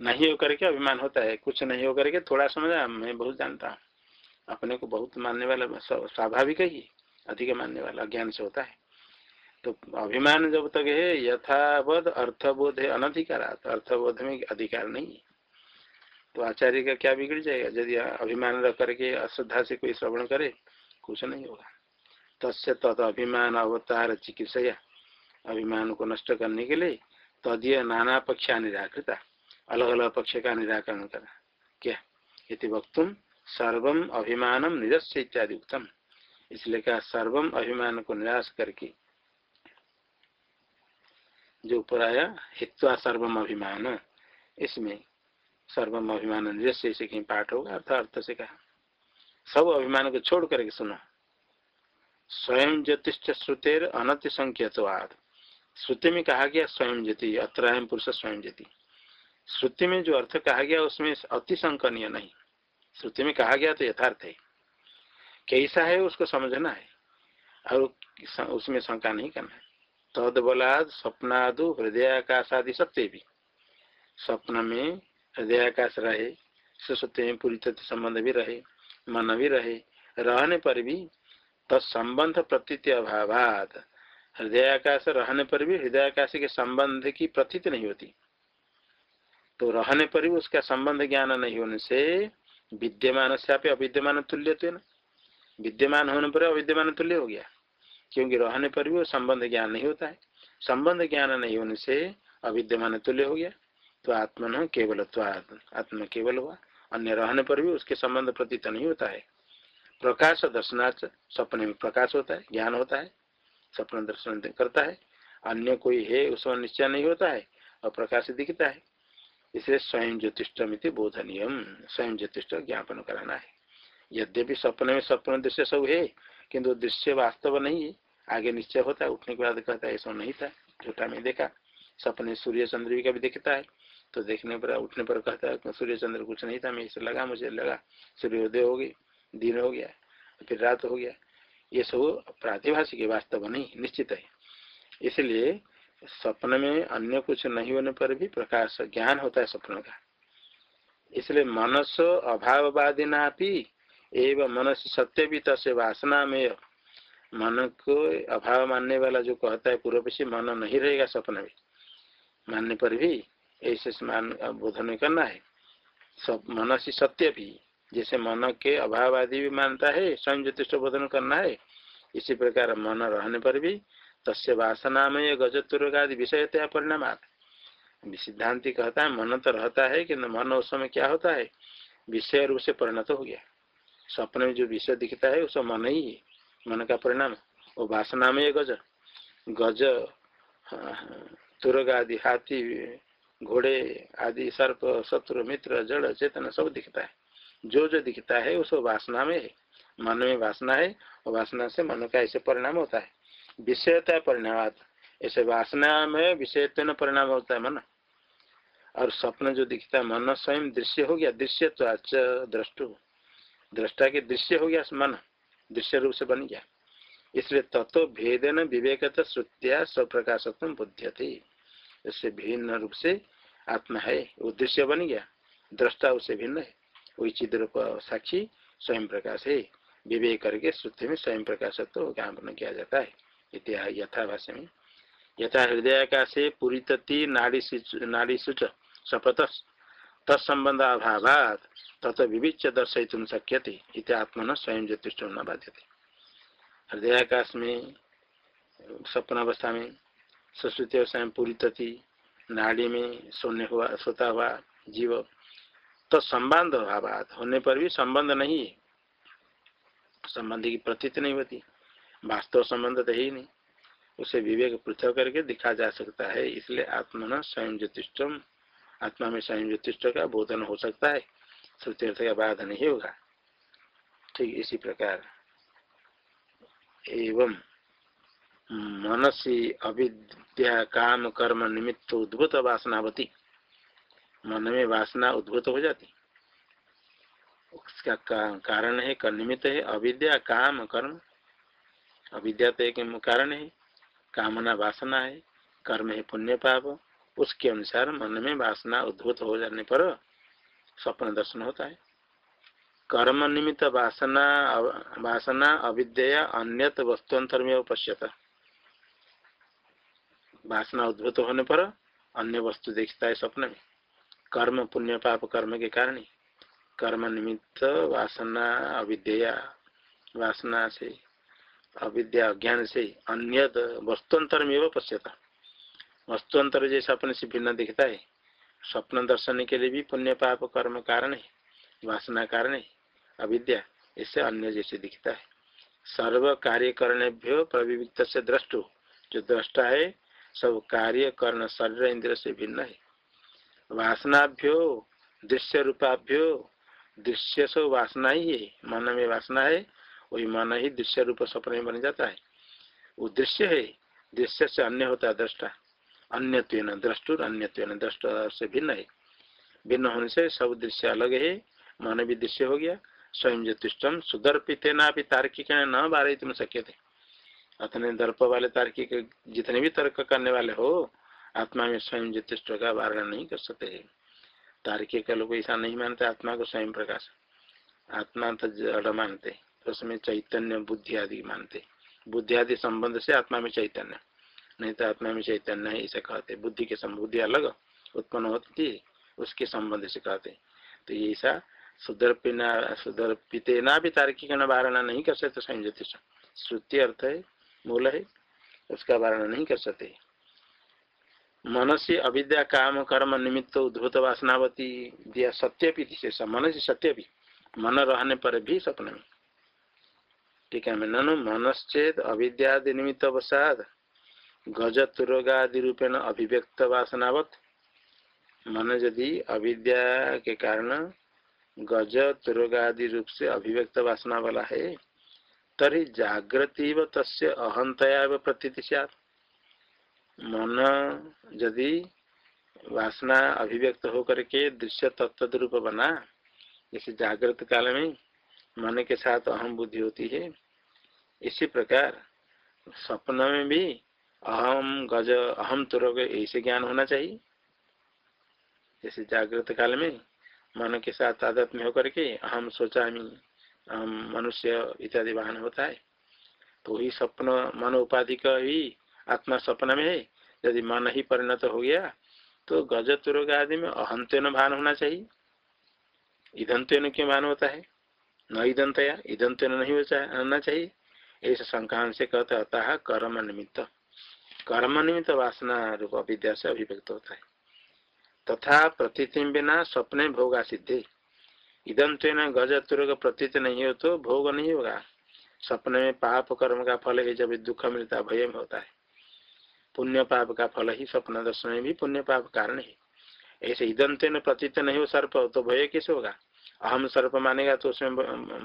A: नहीं हो करके अभिमान होता है, कुछ नहीं हो करके थोड़ा समझा, मैं बहुत जानता हूँ। अपने को बहुत मानने वाला स्वाभाविक ही अधिक मानने वाला, अज्ञान से होता है। तो अभिमान जब तक है यथावध अर्थबोध है अनधिकार अर्थबोध में अधिकार नहीं है। तो आचार्य का क्या बिगड़ जाएगा? यदि अभिमान रख करके, अश्रद्धा से कोई श्रवण करे, कुछ नहीं होगा। तस्य तद अभिमान अवतार चिकित्सा अभिमान को नष्ट करने के लिए तदीय नाना पक्षा निराकृता। अलग अलग पक्ष का निराकरण करा। क्या? ये वक्तुम सर्वम अभिमानम निरस्य इत्यादि उत्तम इसलिए कहा सर्वम अभिमान को निराश करके। जो ऊपर आया हित्वा सर्वम अभिमान। इसमें सर्वम अभिमान निरस्य से कहीं पाठ होगा अर्थ अर्थ से कहा। सब अभिमान को छोड़ करके सुनो। स्वयं ज्योतिष श्रुतेर अनति संख्यवाद श्रुति में कहा गया स्वयं ज्योति, अत्र पुरुष स्वयं ज्योति। श्रुति में जो अर्थ कहा गया, उसमें अति संकनीय नहीं। श्रुति में कहा गया तो यथार्थ है। कैसा है उसको समझना है। और उसमें शंका नहीं करना है। तद बलाद स्वप्नादु हृदयाकाश आदि सत्य भी। स्वप्न में हृदयाकाश रहे सत्य में पूरी तत्व संबंध भी रहे, मन भी रहे, रहने पर भी तत्संबंध प्रतीत अभाव हृदयाकाश रहने पर भी हृदयाकाश के संबंध की प्रतीत नहीं होती। तो रहने पर भी उसका संबंध ज्ञान नहीं होने से विद्यमान से आप अविद्यमान तुल्य तो ना। विद्यमान होने पर अविद्यमान तुल्य हो गया। क्योंकि रहने पर भी वो संबंध ज्ञान नहीं होता है। संबंध ज्ञान नहीं होने से अविद्यमान तुल्य हो गया। तो आत्मन केवल आत्मा केवल हुआ। अन्य रहने पर भी उसके संबंध प्रतीत नहीं होता है। प्रकाश दर्शनार्थ सपने में प्रकाश होता है, ज्ञान होता है, सपन दर्शन करता है। अन्य कोई है उसमें निश्चय नहीं होता है और प्रकाश दिखता है। इसलिए स्वयं ज्योतिषमिति बोधनीय स्वयं ज्योतिष ज्ञापन कराना है। यद्यपि सपने में सपन दृश्य सब है, किंतु दृश्य वास्तव नहीं है। आगे निश्चय होता है, उठने के बाद कहता है, ऐसा नहीं था, झूठा में देखा। सपने सूर्य चंद्र का भी देखता है। तो देखने पर, उठने पर कहता है, सूर्य चंद्र कुछ नहीं था मैं इसे लगा, मुझे लगा, सूर्योदय हो गई, दिन हो गया, फिर रात हो गया। ये सब प्रातिभाषिक वास्तव नहीं, निश्चित है। इसलिए स्वप्न में अन्य कुछ नहीं होने पर भी प्रकाश ज्ञान होता है स्वप्न का। इसलिए मनस अभाववादी भी एवं मनस सत्य भी तसे वासना में मन को अभाव मानने वाला जो कहता है पूर्व से मन नहीं रहेगा सपना में। मानने पर भी ऐसे मान, बोधन करना है। सबसे सत्य भी, जैसे मन के अभाव आदि भी मानता है स्वयं ज्योतिष बोधन करना है, इसी प्रकार मन रहने पर भी तस्य वासना में गजतुर्ग आदि विषयतया परिणाम सिद्धांति कहता है, मन तो रहता है कि मन उस समय क्या होता है? विषय रूप से परिणत हो गया। सपने में जो विषय दिखता है उसका मन ही है, मन का परिणाम। वो वासना में गज गज तुरग आदि हाथी घोड़े आदि, सर्प, शत्रु, मित्र, जड़, चेतन सब दिखता है। जो जो दिखता है, उसको वासना में है। मन में वासना है, और वासना से मन का ऐसे परिणाम होता है। विषयता परिणाम ऐसे वासना में विषयत्व परिणाम होता है मन। और स्वप्न जो दिखता है, मन स्वयं दृश्य हो गया। दृश्य तो दृष्टु दृष्टा के दृश्य हो गया मन। दृश्य रूप से बन गया। इसलिए तत्व भेदन विवेक श्रुत्या स्वप्रकाशत्व बुद्ध थी इससे भिन्न रूप से आत्मा है वो दृश्य बन गया, दृष्टा उससे भिन्न है। वही चिद रूप साक्षी स्वयं प्रकाश है। विवेक करके श्रुति में स्वयं प्रकाशत्व ज्ञापन किया जाता है। इतिहास यथाभाष्य में, यथा हृदय का से पूरी तत्ती नाड़ी नाड़ी सूच शपथ तत्सबंध अभाव तथा विविच्य शक्य थे आत्मन स्वयं ज्योतिष न बाध्य थे हृदयाकाश में, सपन अवस्था में सरस्वती अवस्था में पूरी तथी नाड़ी में सोने हुआ, सोता हुआ जीव। तो संबंध अभाव होने पर भी संबंध नहीं है। संबंध की प्रतीत नहीं होती। वास्तव संबंध तो ही नहीं। उसे विवेक पृथक करके दिखा जा सकता है, इसलिए आत्मन स्वयं ज्योतिषम आत्मा में स्वयं ज्योतिष का बोधन हो सकता है। श्रुति अर्थ का बाध नहीं होगा। ठीक इसी प्रकार। एवं मनसी अविद्या काम कर्म निमित्त उद्भुत वासनावती मन में वासना उद्भुत हो जाती। उसका कारण है निमित्त है, अविद्या काम कर्म। अविद्या तो एक कारण है, कामना वासना है, कर्म है पुण्य पाप। उसके अनुसार मन में वासना उद्भूत हो जाने पर स्वप्न दर्शन होता है। कर्म निमित्त वासना वासना अविद्या अन्यत वस्तुअंतर में पश्यता वासना उद्भूत होने पर अन्य वस्तु देखता है स्वप्न में। कर्म, पुण्य, पाप, कर्म के कारण कर्म निमित्त वासना, अविद्या, वासना से, अविद्या, अज्ञान से अन्य वस्तुअंतर में पश्यता। वस्तुअंतर जैसे अपने से भिन्न दिखता है। स्वप्न दर्शन के लिए भी पुण्य, पाप, कर्म कारण है। वासना कारण है। अविद्या इससे अन्य जैसे दिखता है। सर्व कार्य करने प्रविविक्त से दृष्टु। जो दृष्टा है सब कार्य कर्ण शरीर इंद्र से भिन्न है। वासनाभ्यो, दृश्य रूपाभ्यो, दृश्य सो वासना ही है। मन में वासना है, वही मन ही दृश्य रूप स्वप्न में बन जाता है। वो दृश्य है, दृश्य से अन्य होता है दृष्टा। अन्य द्रष्टुर अन्य दृष्ट से भिन्न है। भिन्न होने से सब दृश्य अलग है, मन भी दृश्य हो गया। स्वयं ज्योतिषम सुदर्पित ना भी तार्किक न बारे तुम सके थे अतने दर्प वाले तार्किक जितने भी तर्क करने वाले हो, आत्मा में स्वयं ज्योतिष का वारण नहीं कर सकते। है तार्किक लोग ऐसा नहीं मानते, आत्मा को स्वयं प्रकाश। आत्मा तो जड़ मानते, उसमें चैतन्य, बुद्धि आदि मानते। बुद्धि आदि संबंध से आत्मा में चैतन्य। नहीं तो आत्मा में चैतन्य है, इसे कहते बुद्धि के संबुद्धि अलग, उत्पन्न होती है, उसके संबंध से कहते तो ऐसा सुदर्पिना, सुदर्पितेना भी तार्किक वारणा नहीं कर सकते, स्वयं ज्योतिष श्रुति अर्थ है मूल है, उसका वारणा नहीं कर सकते। मन से अविद्या काम कर्म निमित्त उद्भूत वासनावती दिया सत्य भी मन से सत्य भी, मन रहने पर भी सपन में। ठीक है ननु मनश्चेद अविद्यादि निमित्त अवसाद गज तुरोगादि रूपेण अभिव्यक्त वासनावत। मन यदि अविद्या के कारण गज तुरोगादि रूप से अभिव्यक्त वासना वाला है तरी जागृति तस्य अहंतया प्रतीति मन यदि वासना अभिव्यक्त होकर के दृश्य तत्व रूप बना जैसे जागृत काल में मन के साथ अहम बुद्धि होती है, इसी प्रकार स्वप्न में भी अहम गज अहम तुरग ऐसे ज्ञान होना चाहिए। जैसे जागृत काल में मन के साथ आदत में होकर के अहम सोचा मनुष्य इत्यादि वाहन होता है। तो ही स्वप्न मन उपाधि का ही आत्मा स्वप्न में है। यदि मन ही परिणत हो गया तो गज तुरोग आदि में अहंत्य भान होना चाहिए। ईदंत्य क्यों भान होता है? न ईदंतया ईदंत्य नहीं होना चाहिए। ऐसे संक्रांत से कहते अतः कर्म निमित्त। कर्म निमित्त वासना रूप विद्या से अभिव्यक्त होता है। तथा प्रतीति बिना स्वप्न भोगा सिद्धि इदंत्व गज तुर्ग प्रतीत नहीं हो तो भोग नहीं होगा सपने में पाप कर्म का फल है जब दुख मिलता भय में होता है। पुण्य पाप का फल ही स्वप्न दर्शन में भी पुण्य पाप कारण है। ऐसे ईदंत न प्रतीत नहीं हो सर्प तो भय कैसे होगा? अहम सर्प मानेगा तो उसमें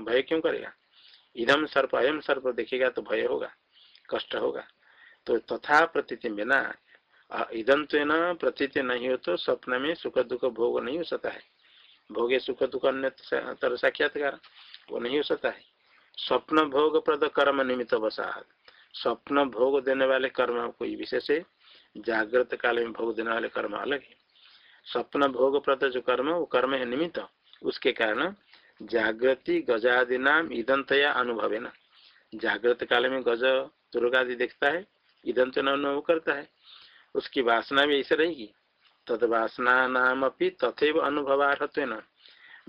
A: भय क्यों करेगा? इधम सर्प अयम सर्प देखेगा तो भय होगा, कष्ट होगा। तो तथा प्रतीत प्रतीति बिना ईदंत न प्रतीत नहीं हो तो स्वप्न में सुख दुख भोग नहीं हो सकता है। भोगे सुख दुख अन्य साक्षात्कार वो नहीं हो सकता है। स्वप्न भोग प्रद कर्म निमित्त बसाहत स्वप्न भोग देने वाले कर्म कोई विशेष है? जागृत काल में भोग देने वाले कर्म अलग है। स्वप्न भोग प्रद जो कर्म, वो कर्म है निमित्त। उसके कारण जागृति गजादि नाम ईदंतया अनुभव है ना। जागृत काल में गज दुर्गादि देखता है ईदंत अनुभव करता है। उसकी वासना भी ऐसे रहेगी। तद वासना नाम अपनी तथे अनुभवार्थ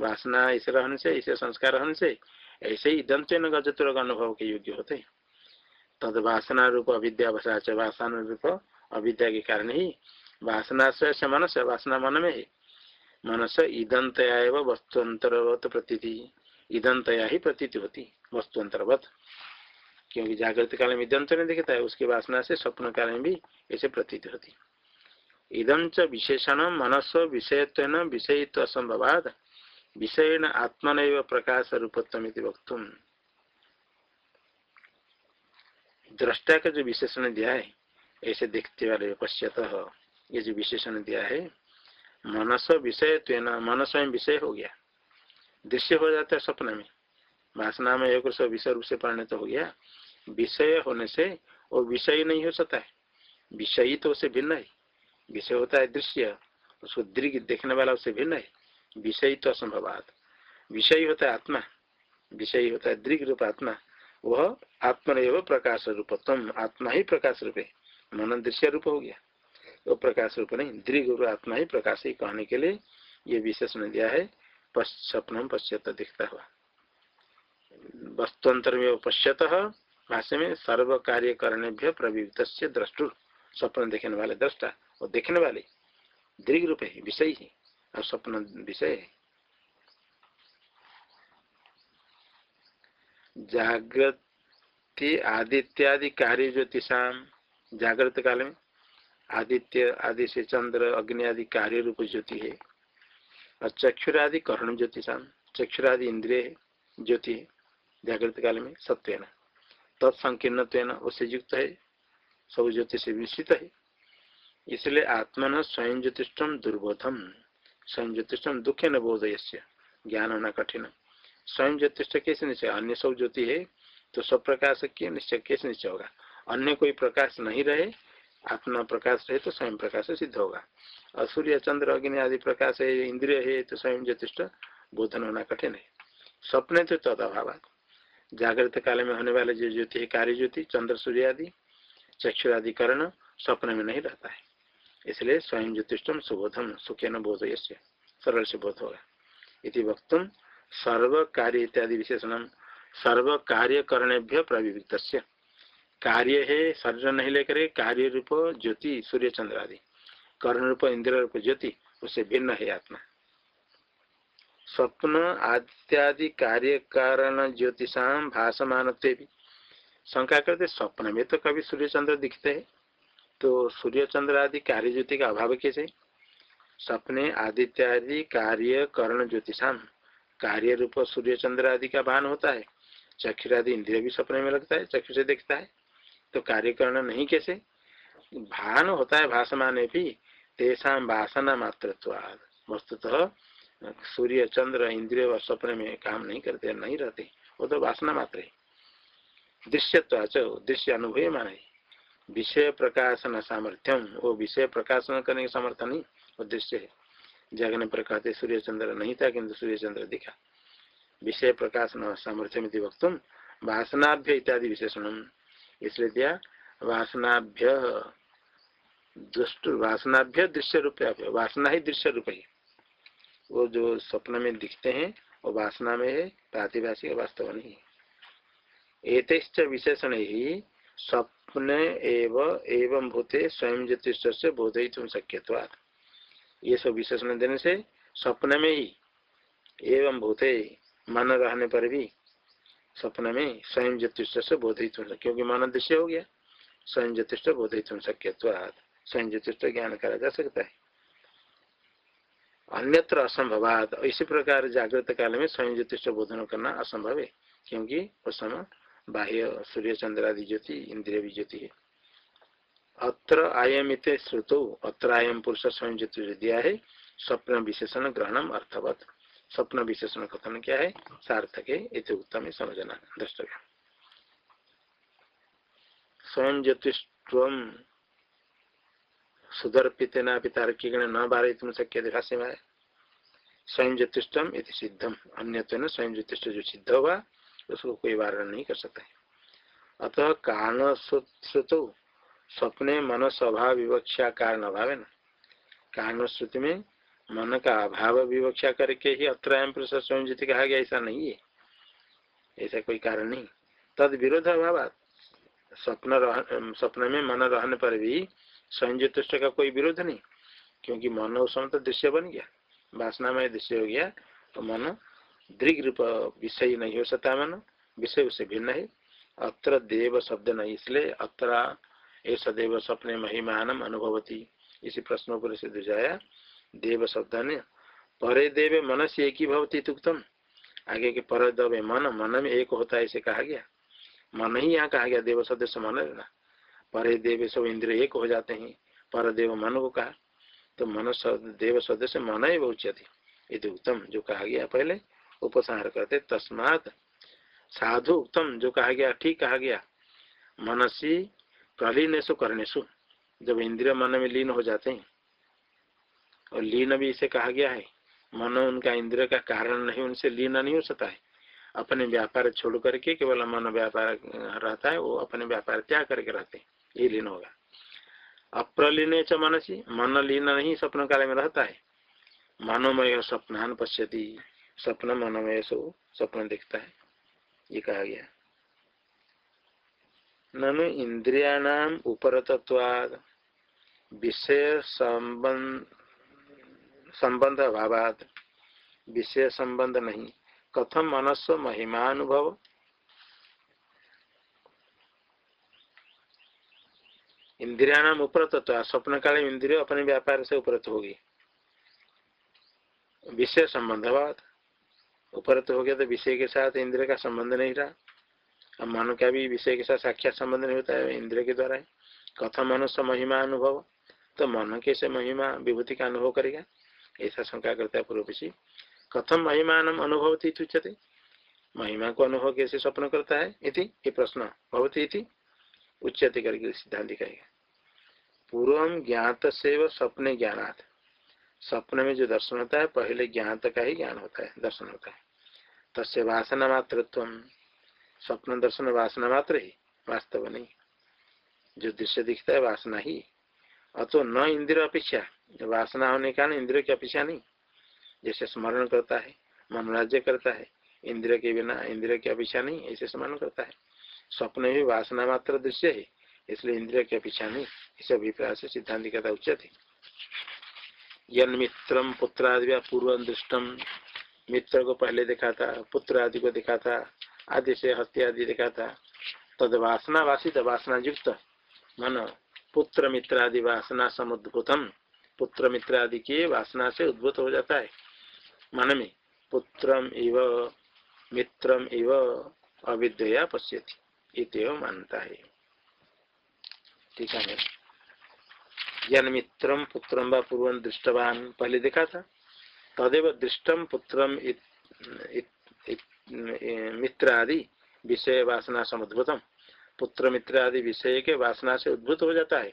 A: वासना ऐसे रहने से ऐसे संस्कार रहने से ऐसे ही दंत न गजतुर अनुभव के योग्य होते। तद वासना रूप अविद्या वासना रूप अविद्या के कारण ही वासना से मनस, वासना मन में है मनस ईदंतया एवं प्रती ईदंतया ही प्रतीति होती, वस्तुअंतरवत। क्योंकि जागृत काल में ईदंत नहीं दिखता है, उसकी वासना से स्वप्न काल में भी ऐसे प्रतीत होती। इदम च विशेषण मनस विषयत्व विषयित्व असंभवाद विषय न आत्मन प्रकाश रूपत्म वक्त दृष्टा का जो विशेषण दिया है ऐसे देखते वाले पश्चात ये जो विशेषण दिया है मनस विषय तो में विषय हो गया। दृश्य हो जाता है स्वप्न में। वासना में एक विषय रूप से परिणत हो गया। विषय होने से वो विषय नहीं हो सकता है। विषय तो उसे भिन्न है। विषय होता है दृश्य, उसको दीर्घ देखने वाला उससे भिन्न है। विषय तो असंभवात विषय होता है आत्मा। विषय होता है दृग रूप आत्मा। वह आत्मा प्रकाश रूपत्म आत्मा ही प्रकाश रूप। मन दृश्य रूप हो गया। वो प्रकाश रूप नहीं, दृग रूप आत्मा ही प्रकाश ही कहने के लिए ये विशेषण दिया है। स्वप्न पश्यत दिखता हुआ। वस्तुअंतर में पश्यत। भाष्य में सर्व कार्य करने प्रवृत्त से द्रष्टु। स्वप्न देखने वाले दृष्टा और देखने वाले दीर्घ रूप है, विषय ही, और स्वप्न विषय है। जागृति आदित्यादि कार्य ज्योतिषाम, जागृत काल में आदित्य आदि से चंद्र, अग्नि आदि कार्य रूप ज्योति है। और चक्षुरादि कर्ण ज्योतिषाम, चक्षुरादि इंद्रिय ज्योति है, जागृत काल में सत्व तत्संकीर्ण उससे युक्त है। सब ज्योति से विस्तृत है। इसलिए आत्मन स्वयं ज्योतिषम दुर्बोधम स्वयं ज्योतिषम दुखे न बोधय ज्ञान होना कठिन। स्वयं ज्योतिष कैसे निश्चय? अन्य सब ज्योति है तो सब प्रकाश के निश्चय कैसे निश्चय होगा? अन्य कोई प्रकाश नहीं रहे, आत्मा प्रकाश रहे तो स्वयं प्रकाश सिद्ध होगा। और सूर्य, चंद्र, अग्नि आदि प्रकाश है, इंद्रिय है तो स्वयं ज्योतिष बोधन होना कठिन है। स्वप्न तो तद अभाव जागृत काल में होने वाले जो ज्योति है, कार्य ज्योति, चंद्र, सूर्य आदि चक्षु आदि करण स्वप्न में नहीं रहता है। इसलिए स्वयं ज्योतिषम सुबोधम सुखे न बोध सरल से बोध होगा। इति वक्त सर्व कार्य इत्यादि विशेषण सर्व कार्य करने प्रविविक्त कार्य है शरीर नहीं लेकर कार्य रूप ज्योति, सूर्य, चंद्र आदि। कर्ण रूप, इंद्र रूप, ज्योति उससे भिन्न है आत्मा। स्वप्न आद्यादि कार्य कारण ज्योतिषाम भाषमान शंका करते स्वप्न में तो कभी सूर्य चंद्र दिखते हैं। तो सूर्य चंद्र आदि कार्य ज्योति का अभाव कैसे? सपने आदित्य आदि कार्य कर्ण ज्योतिषाम कार्य रूप सूर्य चंद्र आदि का भान होता है। चक्षुर आदि इंद्रिय भी सपने में लगता है, चक्षु से देखता है। तो कार्य कर्ण नहीं कैसे? भान होता है भाषमान भी, तेषा वासना मात्र वस्तुतः सूर्य चंद्र इंद्रिय व सपने में काम नहीं करते, नहीं रहते। वो तो वासना मात्र है। दृश्यत्व दृश्य अनुभव माने. विषय प्रकाशन सामर्थ्यम, वो विषय प्रकाशन करने का सामर्थ्य नहीं, उद्देश्य है। जागने पर कहते सूर्य चंद्र नहीं था किंतु सूर्य चंद्र दिखा। विषय प्रकाशन न सामर्थ्य में वक्तुम, वासनाभ्य इत्यादि विशेषण इसलिए दिया, वासनाभ्य, दुष्ट, वासनाभ्य दृश्य रूप वासना ही दृश्य रूप ही। वो जो स्वप्न में दिखते हैं, वो वासना में है, प्रातिभाषिक वास्तव नहीं एक विशेषण ही स्वप्न एव, एवं भूते स्वयं ज्योतिष से बोधित शक्य ये सब विशेषण देने से स्वप्न में ही, एवं भूते मन रहने पर भी स्वप्न में स्वयं ज्योतिष से बोधित क्योंकि मन दृश्य हो गया। स्वयं ज्योतिष बोधित शक्य स्वयं ज्योतिष ज्ञान करा जा सकता है। अन्यत्र असंभवाद इसी प्रकार जागृत काल में स्वयं ज्योतिष बोधन करना असंभव है, क्योंकि उस समय बाह्य सूर्य चंद्र आदि ज्योति, इंद्रिय भी ज्योति है। अत्र आयम इत श्रुतो, अत्र आयम पुरुष स्वयं ज्योति दिया है, स्वप्न विशेषण ग्रहणम अर्थवत। स्वप्न विशेषण कथन क्या है? सार्थक है इसे उत्तम समझना द्रष्टव्य स्वयं ज्योतिष सुदर्पितेना तार्किक न बारयितुम शक्य भाष्य में स्वयं ज्योतिषम सिद्धम। अन्य स्वयं ज्योतिष जो सिद्ध हुआ उसको कोई वारण नहीं कर सकता। है अतः कारण श्रुत स्वप्ने मन स्वभाव विवक्षा कारण अभाव है न। कारण श्रुति में मन का अभाव विवक्षा करके ही अत्र स्वयं ज्योति कहा गया, ऐसा नहीं है। ऐसा कोई कारण नहीं। तद विरोध अभाव स्वप्न स्वप्न में मन रहने पर भी स्वयं ज्योतिष का कोई विरोध नहीं। क्योंकि मन उस समय तो दृश्य बन गया। वासना में दृश्य हो गया तो मन दृग रूप विषय नहीं हो सकता मन, विषय उससे भिन्न है। अत्र देव शब्द नहीं, इसलिए अत्र ऐसा देव सपने महिमान अनुभवती। इसी प्रश्नों पर सिद्ध जाया। देव शब्द ने, परे देव मन से एक ही भवती तुक्तम। आगे के पर दवे मन मन में एक होता है, इसे कहा गया। मन ही यहाँ कहा गया, देव शब्द से मन लेना परे देव सब इंद्र एक हो जाते हैं, पर देव मन को कहा। तो मन देव सदस्य मन ही यदि उत्तम, जो कहा गया पहले। उपसंहार करते, तस्मात साधु उत्तम जो कहा गया, ठीक कहा गया, मनसी प्रलीनेशु करनेशु जब इंद्रिय मन में लीन हो जाते हैं, और लीन भी इसे कहा गया है, मन उनका इंद्रिय का कारण नहीं, उनसे लीन नहीं हो सकता है। अपने व्यापार छोड़ करके केवल मन व्यापार रहता है, वो अपने व्यापार त्याग करके रहते हैं, ये लीन होगा। अप्रलीन च मनसी, मन लीन नहीं स्वप्न काल में रहता है। मनोमय स्वप्नान पश्यति। स्वप्न मनोमय सो स्वप्न देखता है। ये कहा गया। ननु इंद्रियाणाम उपरतत्वाद विषय संबंध संबंध विषय संबंध नहीं। कथम मनस्व महिमानुभव। इंद्रिया नाम उपरत तो स्वप्न काल इंद्रिय अपने व्यापार से उपरत होगी। विषय संबंध उपरत हो गया तो विषय के साथ इंद्र का संबंध नहीं रहा। अब मन का भी विषय के साथ साक्षात संबंध नहीं होता है, इंद्र के द्वारा कथम मनुष्य महिमा अनुभव तो मन कैसे महिमा, विभूति का अनुभव करेगा? ऐसा शंका करता है पूर्व पीछी कथम महिमान अनुभवती उच्चते महिमा को अनुभव कैसे स्वप्न करता है? इति, ये प्रश्न भवती उच्चते करके सिद्धांत कहेगा। पूर्व ज्ञात से व स्वप्न ज्ञानाथ स्वप्न में जो दर्शन होता है, पहले ज्ञात का ही ज्ञान होता है, दर्शन होता है। तस्य वासना मात्र स्वप्न दर्शन वासना मात्र ही, वास्तव नहीं। जो दृश्य दिखता है, वासना ही। अतो न इंद्र अपेक्षा। वासना होने का इंद्र की अपेक्षा नहीं। जैसे स्मरण करता है मनोराज्य करता है इंद्र के बिना इंद्र की अपेक्षा नहीं, ऐसे स्मरण करता है। स्वप्न भी वासना मात्र दृश्य है, इसलिए इंद्रिय की अपेक्षा नहीं। इस अभिप्राय से सिद्धांत कहता उचित यन मित्रम पुत्र आदि पूर्व दृष्टम मित्र को पहले देखा था पुत्र आदि को देखा था आदि से हस्ती आदि देखा था तद वासना वासित, वासना युक्त। मन, पुत्र मित्र आदि वासना समुद्भूतम। पुत्र मित्र आदि के वासना से उद्भूत हो जाता है। मन में, पुत्रम इव, मित्रम इव अविद्या पश्यति। मानता है। ठीक है। जन मित्रम पुत्रम व पूर्व दृष्टवान। पहले देखा था। तदेव दृष्टम पुत्रम मित्र आदि विषय वासना समुद्भुतम पुत्र मित्र आदि विषय के वासना से उद्भूत हो जाता है,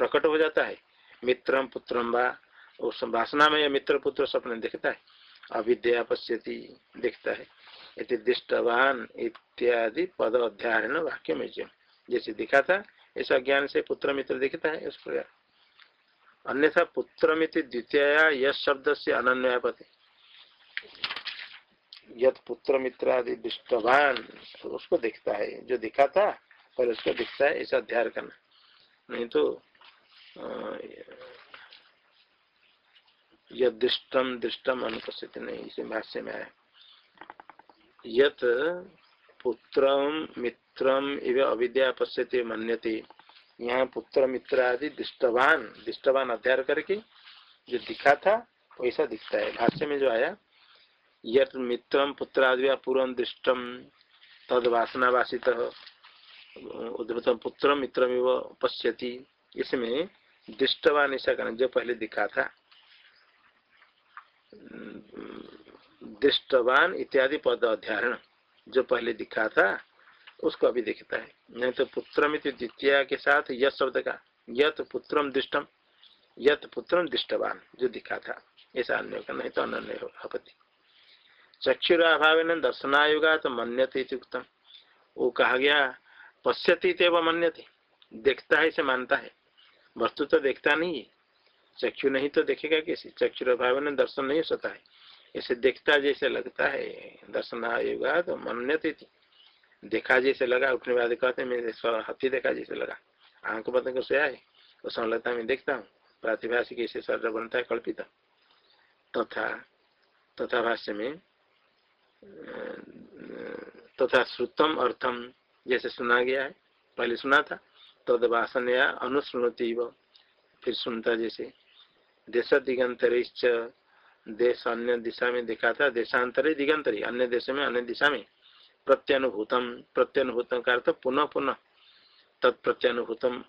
A: प्रकट हो जाता है। मित्रम पुत्रम व, उस वासना में मित्र, पुत्र स्वप्न दिखता है, अविद्या पश्यति, दिखता है। इति दृष्टवान इत्यादि पद अध्यारण वाक्य में जैसे दिखा था, ऐसा ज्ञान से पुत्र मित्र दिखता है, उस प्रकार। अन्यथा पुत्र मित्र द्वितीय यश शब्द से अनन्यापति यद पुत्र मित्र आदि दृष्टवान उसको दिखता है, जो दिखा था पर उसको दिखता है ऐसा अध्ययन करना। नहीं तो यद दृष्टम दृष्टम अनुपस्थित नहीं, इसे भाष्य में आया। यत पुत्र मित्रम इव अविद्या पश्यते, मन्यते। यहाँ पुत्र मित्र आदि दृष्टवान दृष्टवान अध्ययन करके जो दिखा था, वैसा दिखता है। भाष्य में जो आया, यत पुत्र आदि पूर्व दृष्टम तद वासनावासित उद्भुतम पुत्र मित्र पश्यति। इसमें दृष्टवान ऐसा करना, जो पहले दिखा था। दृष्टवान इत्यादि पद अध्यारण जो पहले दिखा था उसको अभी दिखता है। नहीं तो पुत्रम द्वितीय के साथ यश शब्द का, यत पुत्रम दृष्टम, यत पुत्रम दृष्टवान, जो दिखा था। ऐसा अन्य का नहीं तो अन्य आपत्ति। चक्षुराभाव दर्शनायुगा तो मन्यते उत्तम वो कहा गया, पश्यती तेव मन्यते। देखता है इसे, मानता है। वस्तु तो देखता नहीं है। चक्षु नहीं तो देखेगा कैसे? चक्षुर भाव ने दर्शन नहीं हो सकता है। इसे देखता जैसे लगता है दर्शन आएगा तो मन्यते थी देखा जैसे लगा, उठने बाद कहते मेरे हाथी देखा जैसे लगा। आँख को सोया है तो समय लगता मैं देखता हूँ। प्रातिभाषिक ऐसे शरीर बनता है कल्पित। तथा तथा भाष्य में तथा श्रुतम अर्थम, जैसे सुना गया है, पहले सुना था, तद वासन या अनुस्मृति फिर सुनता जैसे। देश दिगंतर देश अन्य दिशा में देखा था, देशांतरे दिगंतरी, अन्य देश में, अन्य दिशा में। प्रत्यनुभूतम प्रत्यनुभूतम का अर्थ पुनः पुनः तत्प्रत्यनुभूतम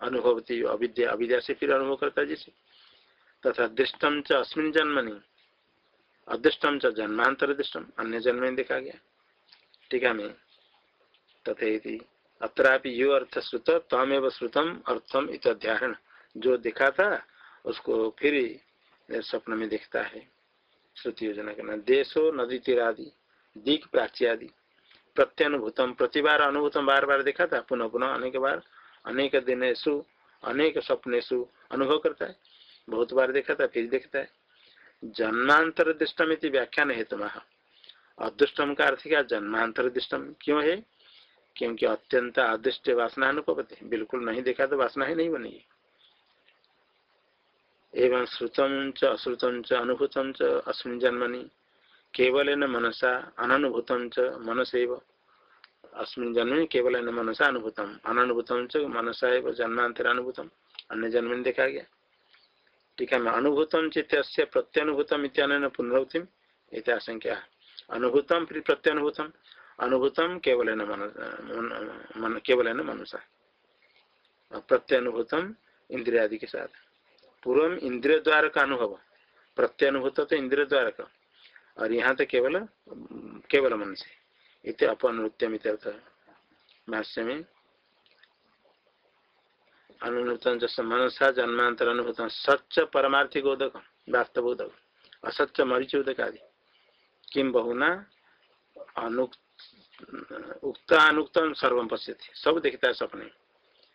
A: अनुभवती अविद्या अविद्या से फिर अनुभव करता जैसे। तथा दृष्टम च अस्मिन जन्मनि अदृष्टम च जन्मांतर दृष्टम अन्य जन्म में देखा गया। ठीक है, मैं तथे अत्रापि यो अर्थ श्रुत, तमेव श्रुतम, अर्थम इत अध्यारण जो दिखा था, उसको फिर स्वप्न में देखता है। श्रुति योजना करना देशो नदी तीरादि, दिक प्राची आदि। प्रत्यनुभूतम। प्रतिबार अनुभूतम बार बार देखा था, पुनः पुनः अनेक बार, अनेक दिन सु अनेक सु अनुभव करता है। बहुत बार देखा था, फिर देखता है। जन्मांतर दृष्टम व्याख्यान हेतु अदृष्टम का अर्थ क्या? जन्मांतर दृष्टम क्यों है? क्योंकि अत्यंत अदृष्ट वासना अनुपति बिल्कुल नहीं देखा तो वासना ही नहीं बनेगी। एवं श्रुतम च, अश्रुतम च, अनुभूतम च, अस्मिन जन्मनि। केवल मनसा अनुभूतम च अस्मिन जन्म केवल मनसा अनुभूतम। अनुभूतम च मनसा एवं जन्मांतर अनुभूतम अन्य जन्म में देखा गया। ठीक है अनुभूतम चित्त प्रत्यनुभूतम इत्यान पुनरुक्तिम इत्याशंका अनुभूतम फिर प्रत्यनुभूतम। अनुभूतम केवल मन केवल मनुषा प्रत्यनुभूतम इंद्रियादि के साथ। पूर्व इंद्रिय द्वार का अनुभव। प्रत्यनुभूत तो इंद्रिय द्वार का और यहाँ तो केवल केवल मन से। इत अपनुत्यम भाष्य में अनुतन मनसा जन्मांतर अनुभूत सच्च परमार्थिक उदक वास्तव उदक असच्च मरीच उदक आदि। किम बहुना उक्त अनुक्त सर्व पश्यति। सब देखता है सपने।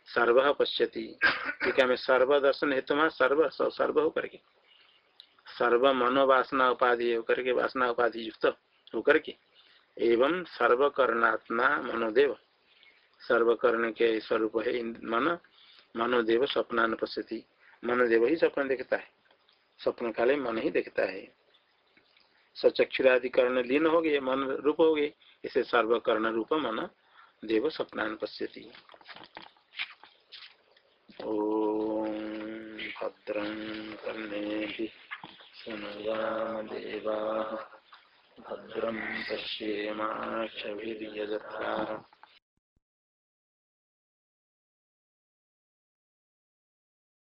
A: सर्व पश्यति। ठीक है, मैं हेतु सर्व सर्व हो करके। सर्व मनोवासना उपाधि होकर के वासना उपाधि युक्त होकर के एवं सर्वकर्णात्मा मनोदेव। सर्वकर्ण के स्वरूप है मन, मनोदेव स्वप्नान पश्यति। मनोदेव ही स्वप्न देखता है। स्वप्न काले मन ही देखता है। सचक्षुरादि कर्ण लीन हो गए, मन रूप हो गए, इसे सर्वकर्ण रूप मन देव स्वप्नान पश्यति। ॐ भद्रं कर्णेभिः भद्रम भद्रं पश्येमाक्षभिर्यजत्राः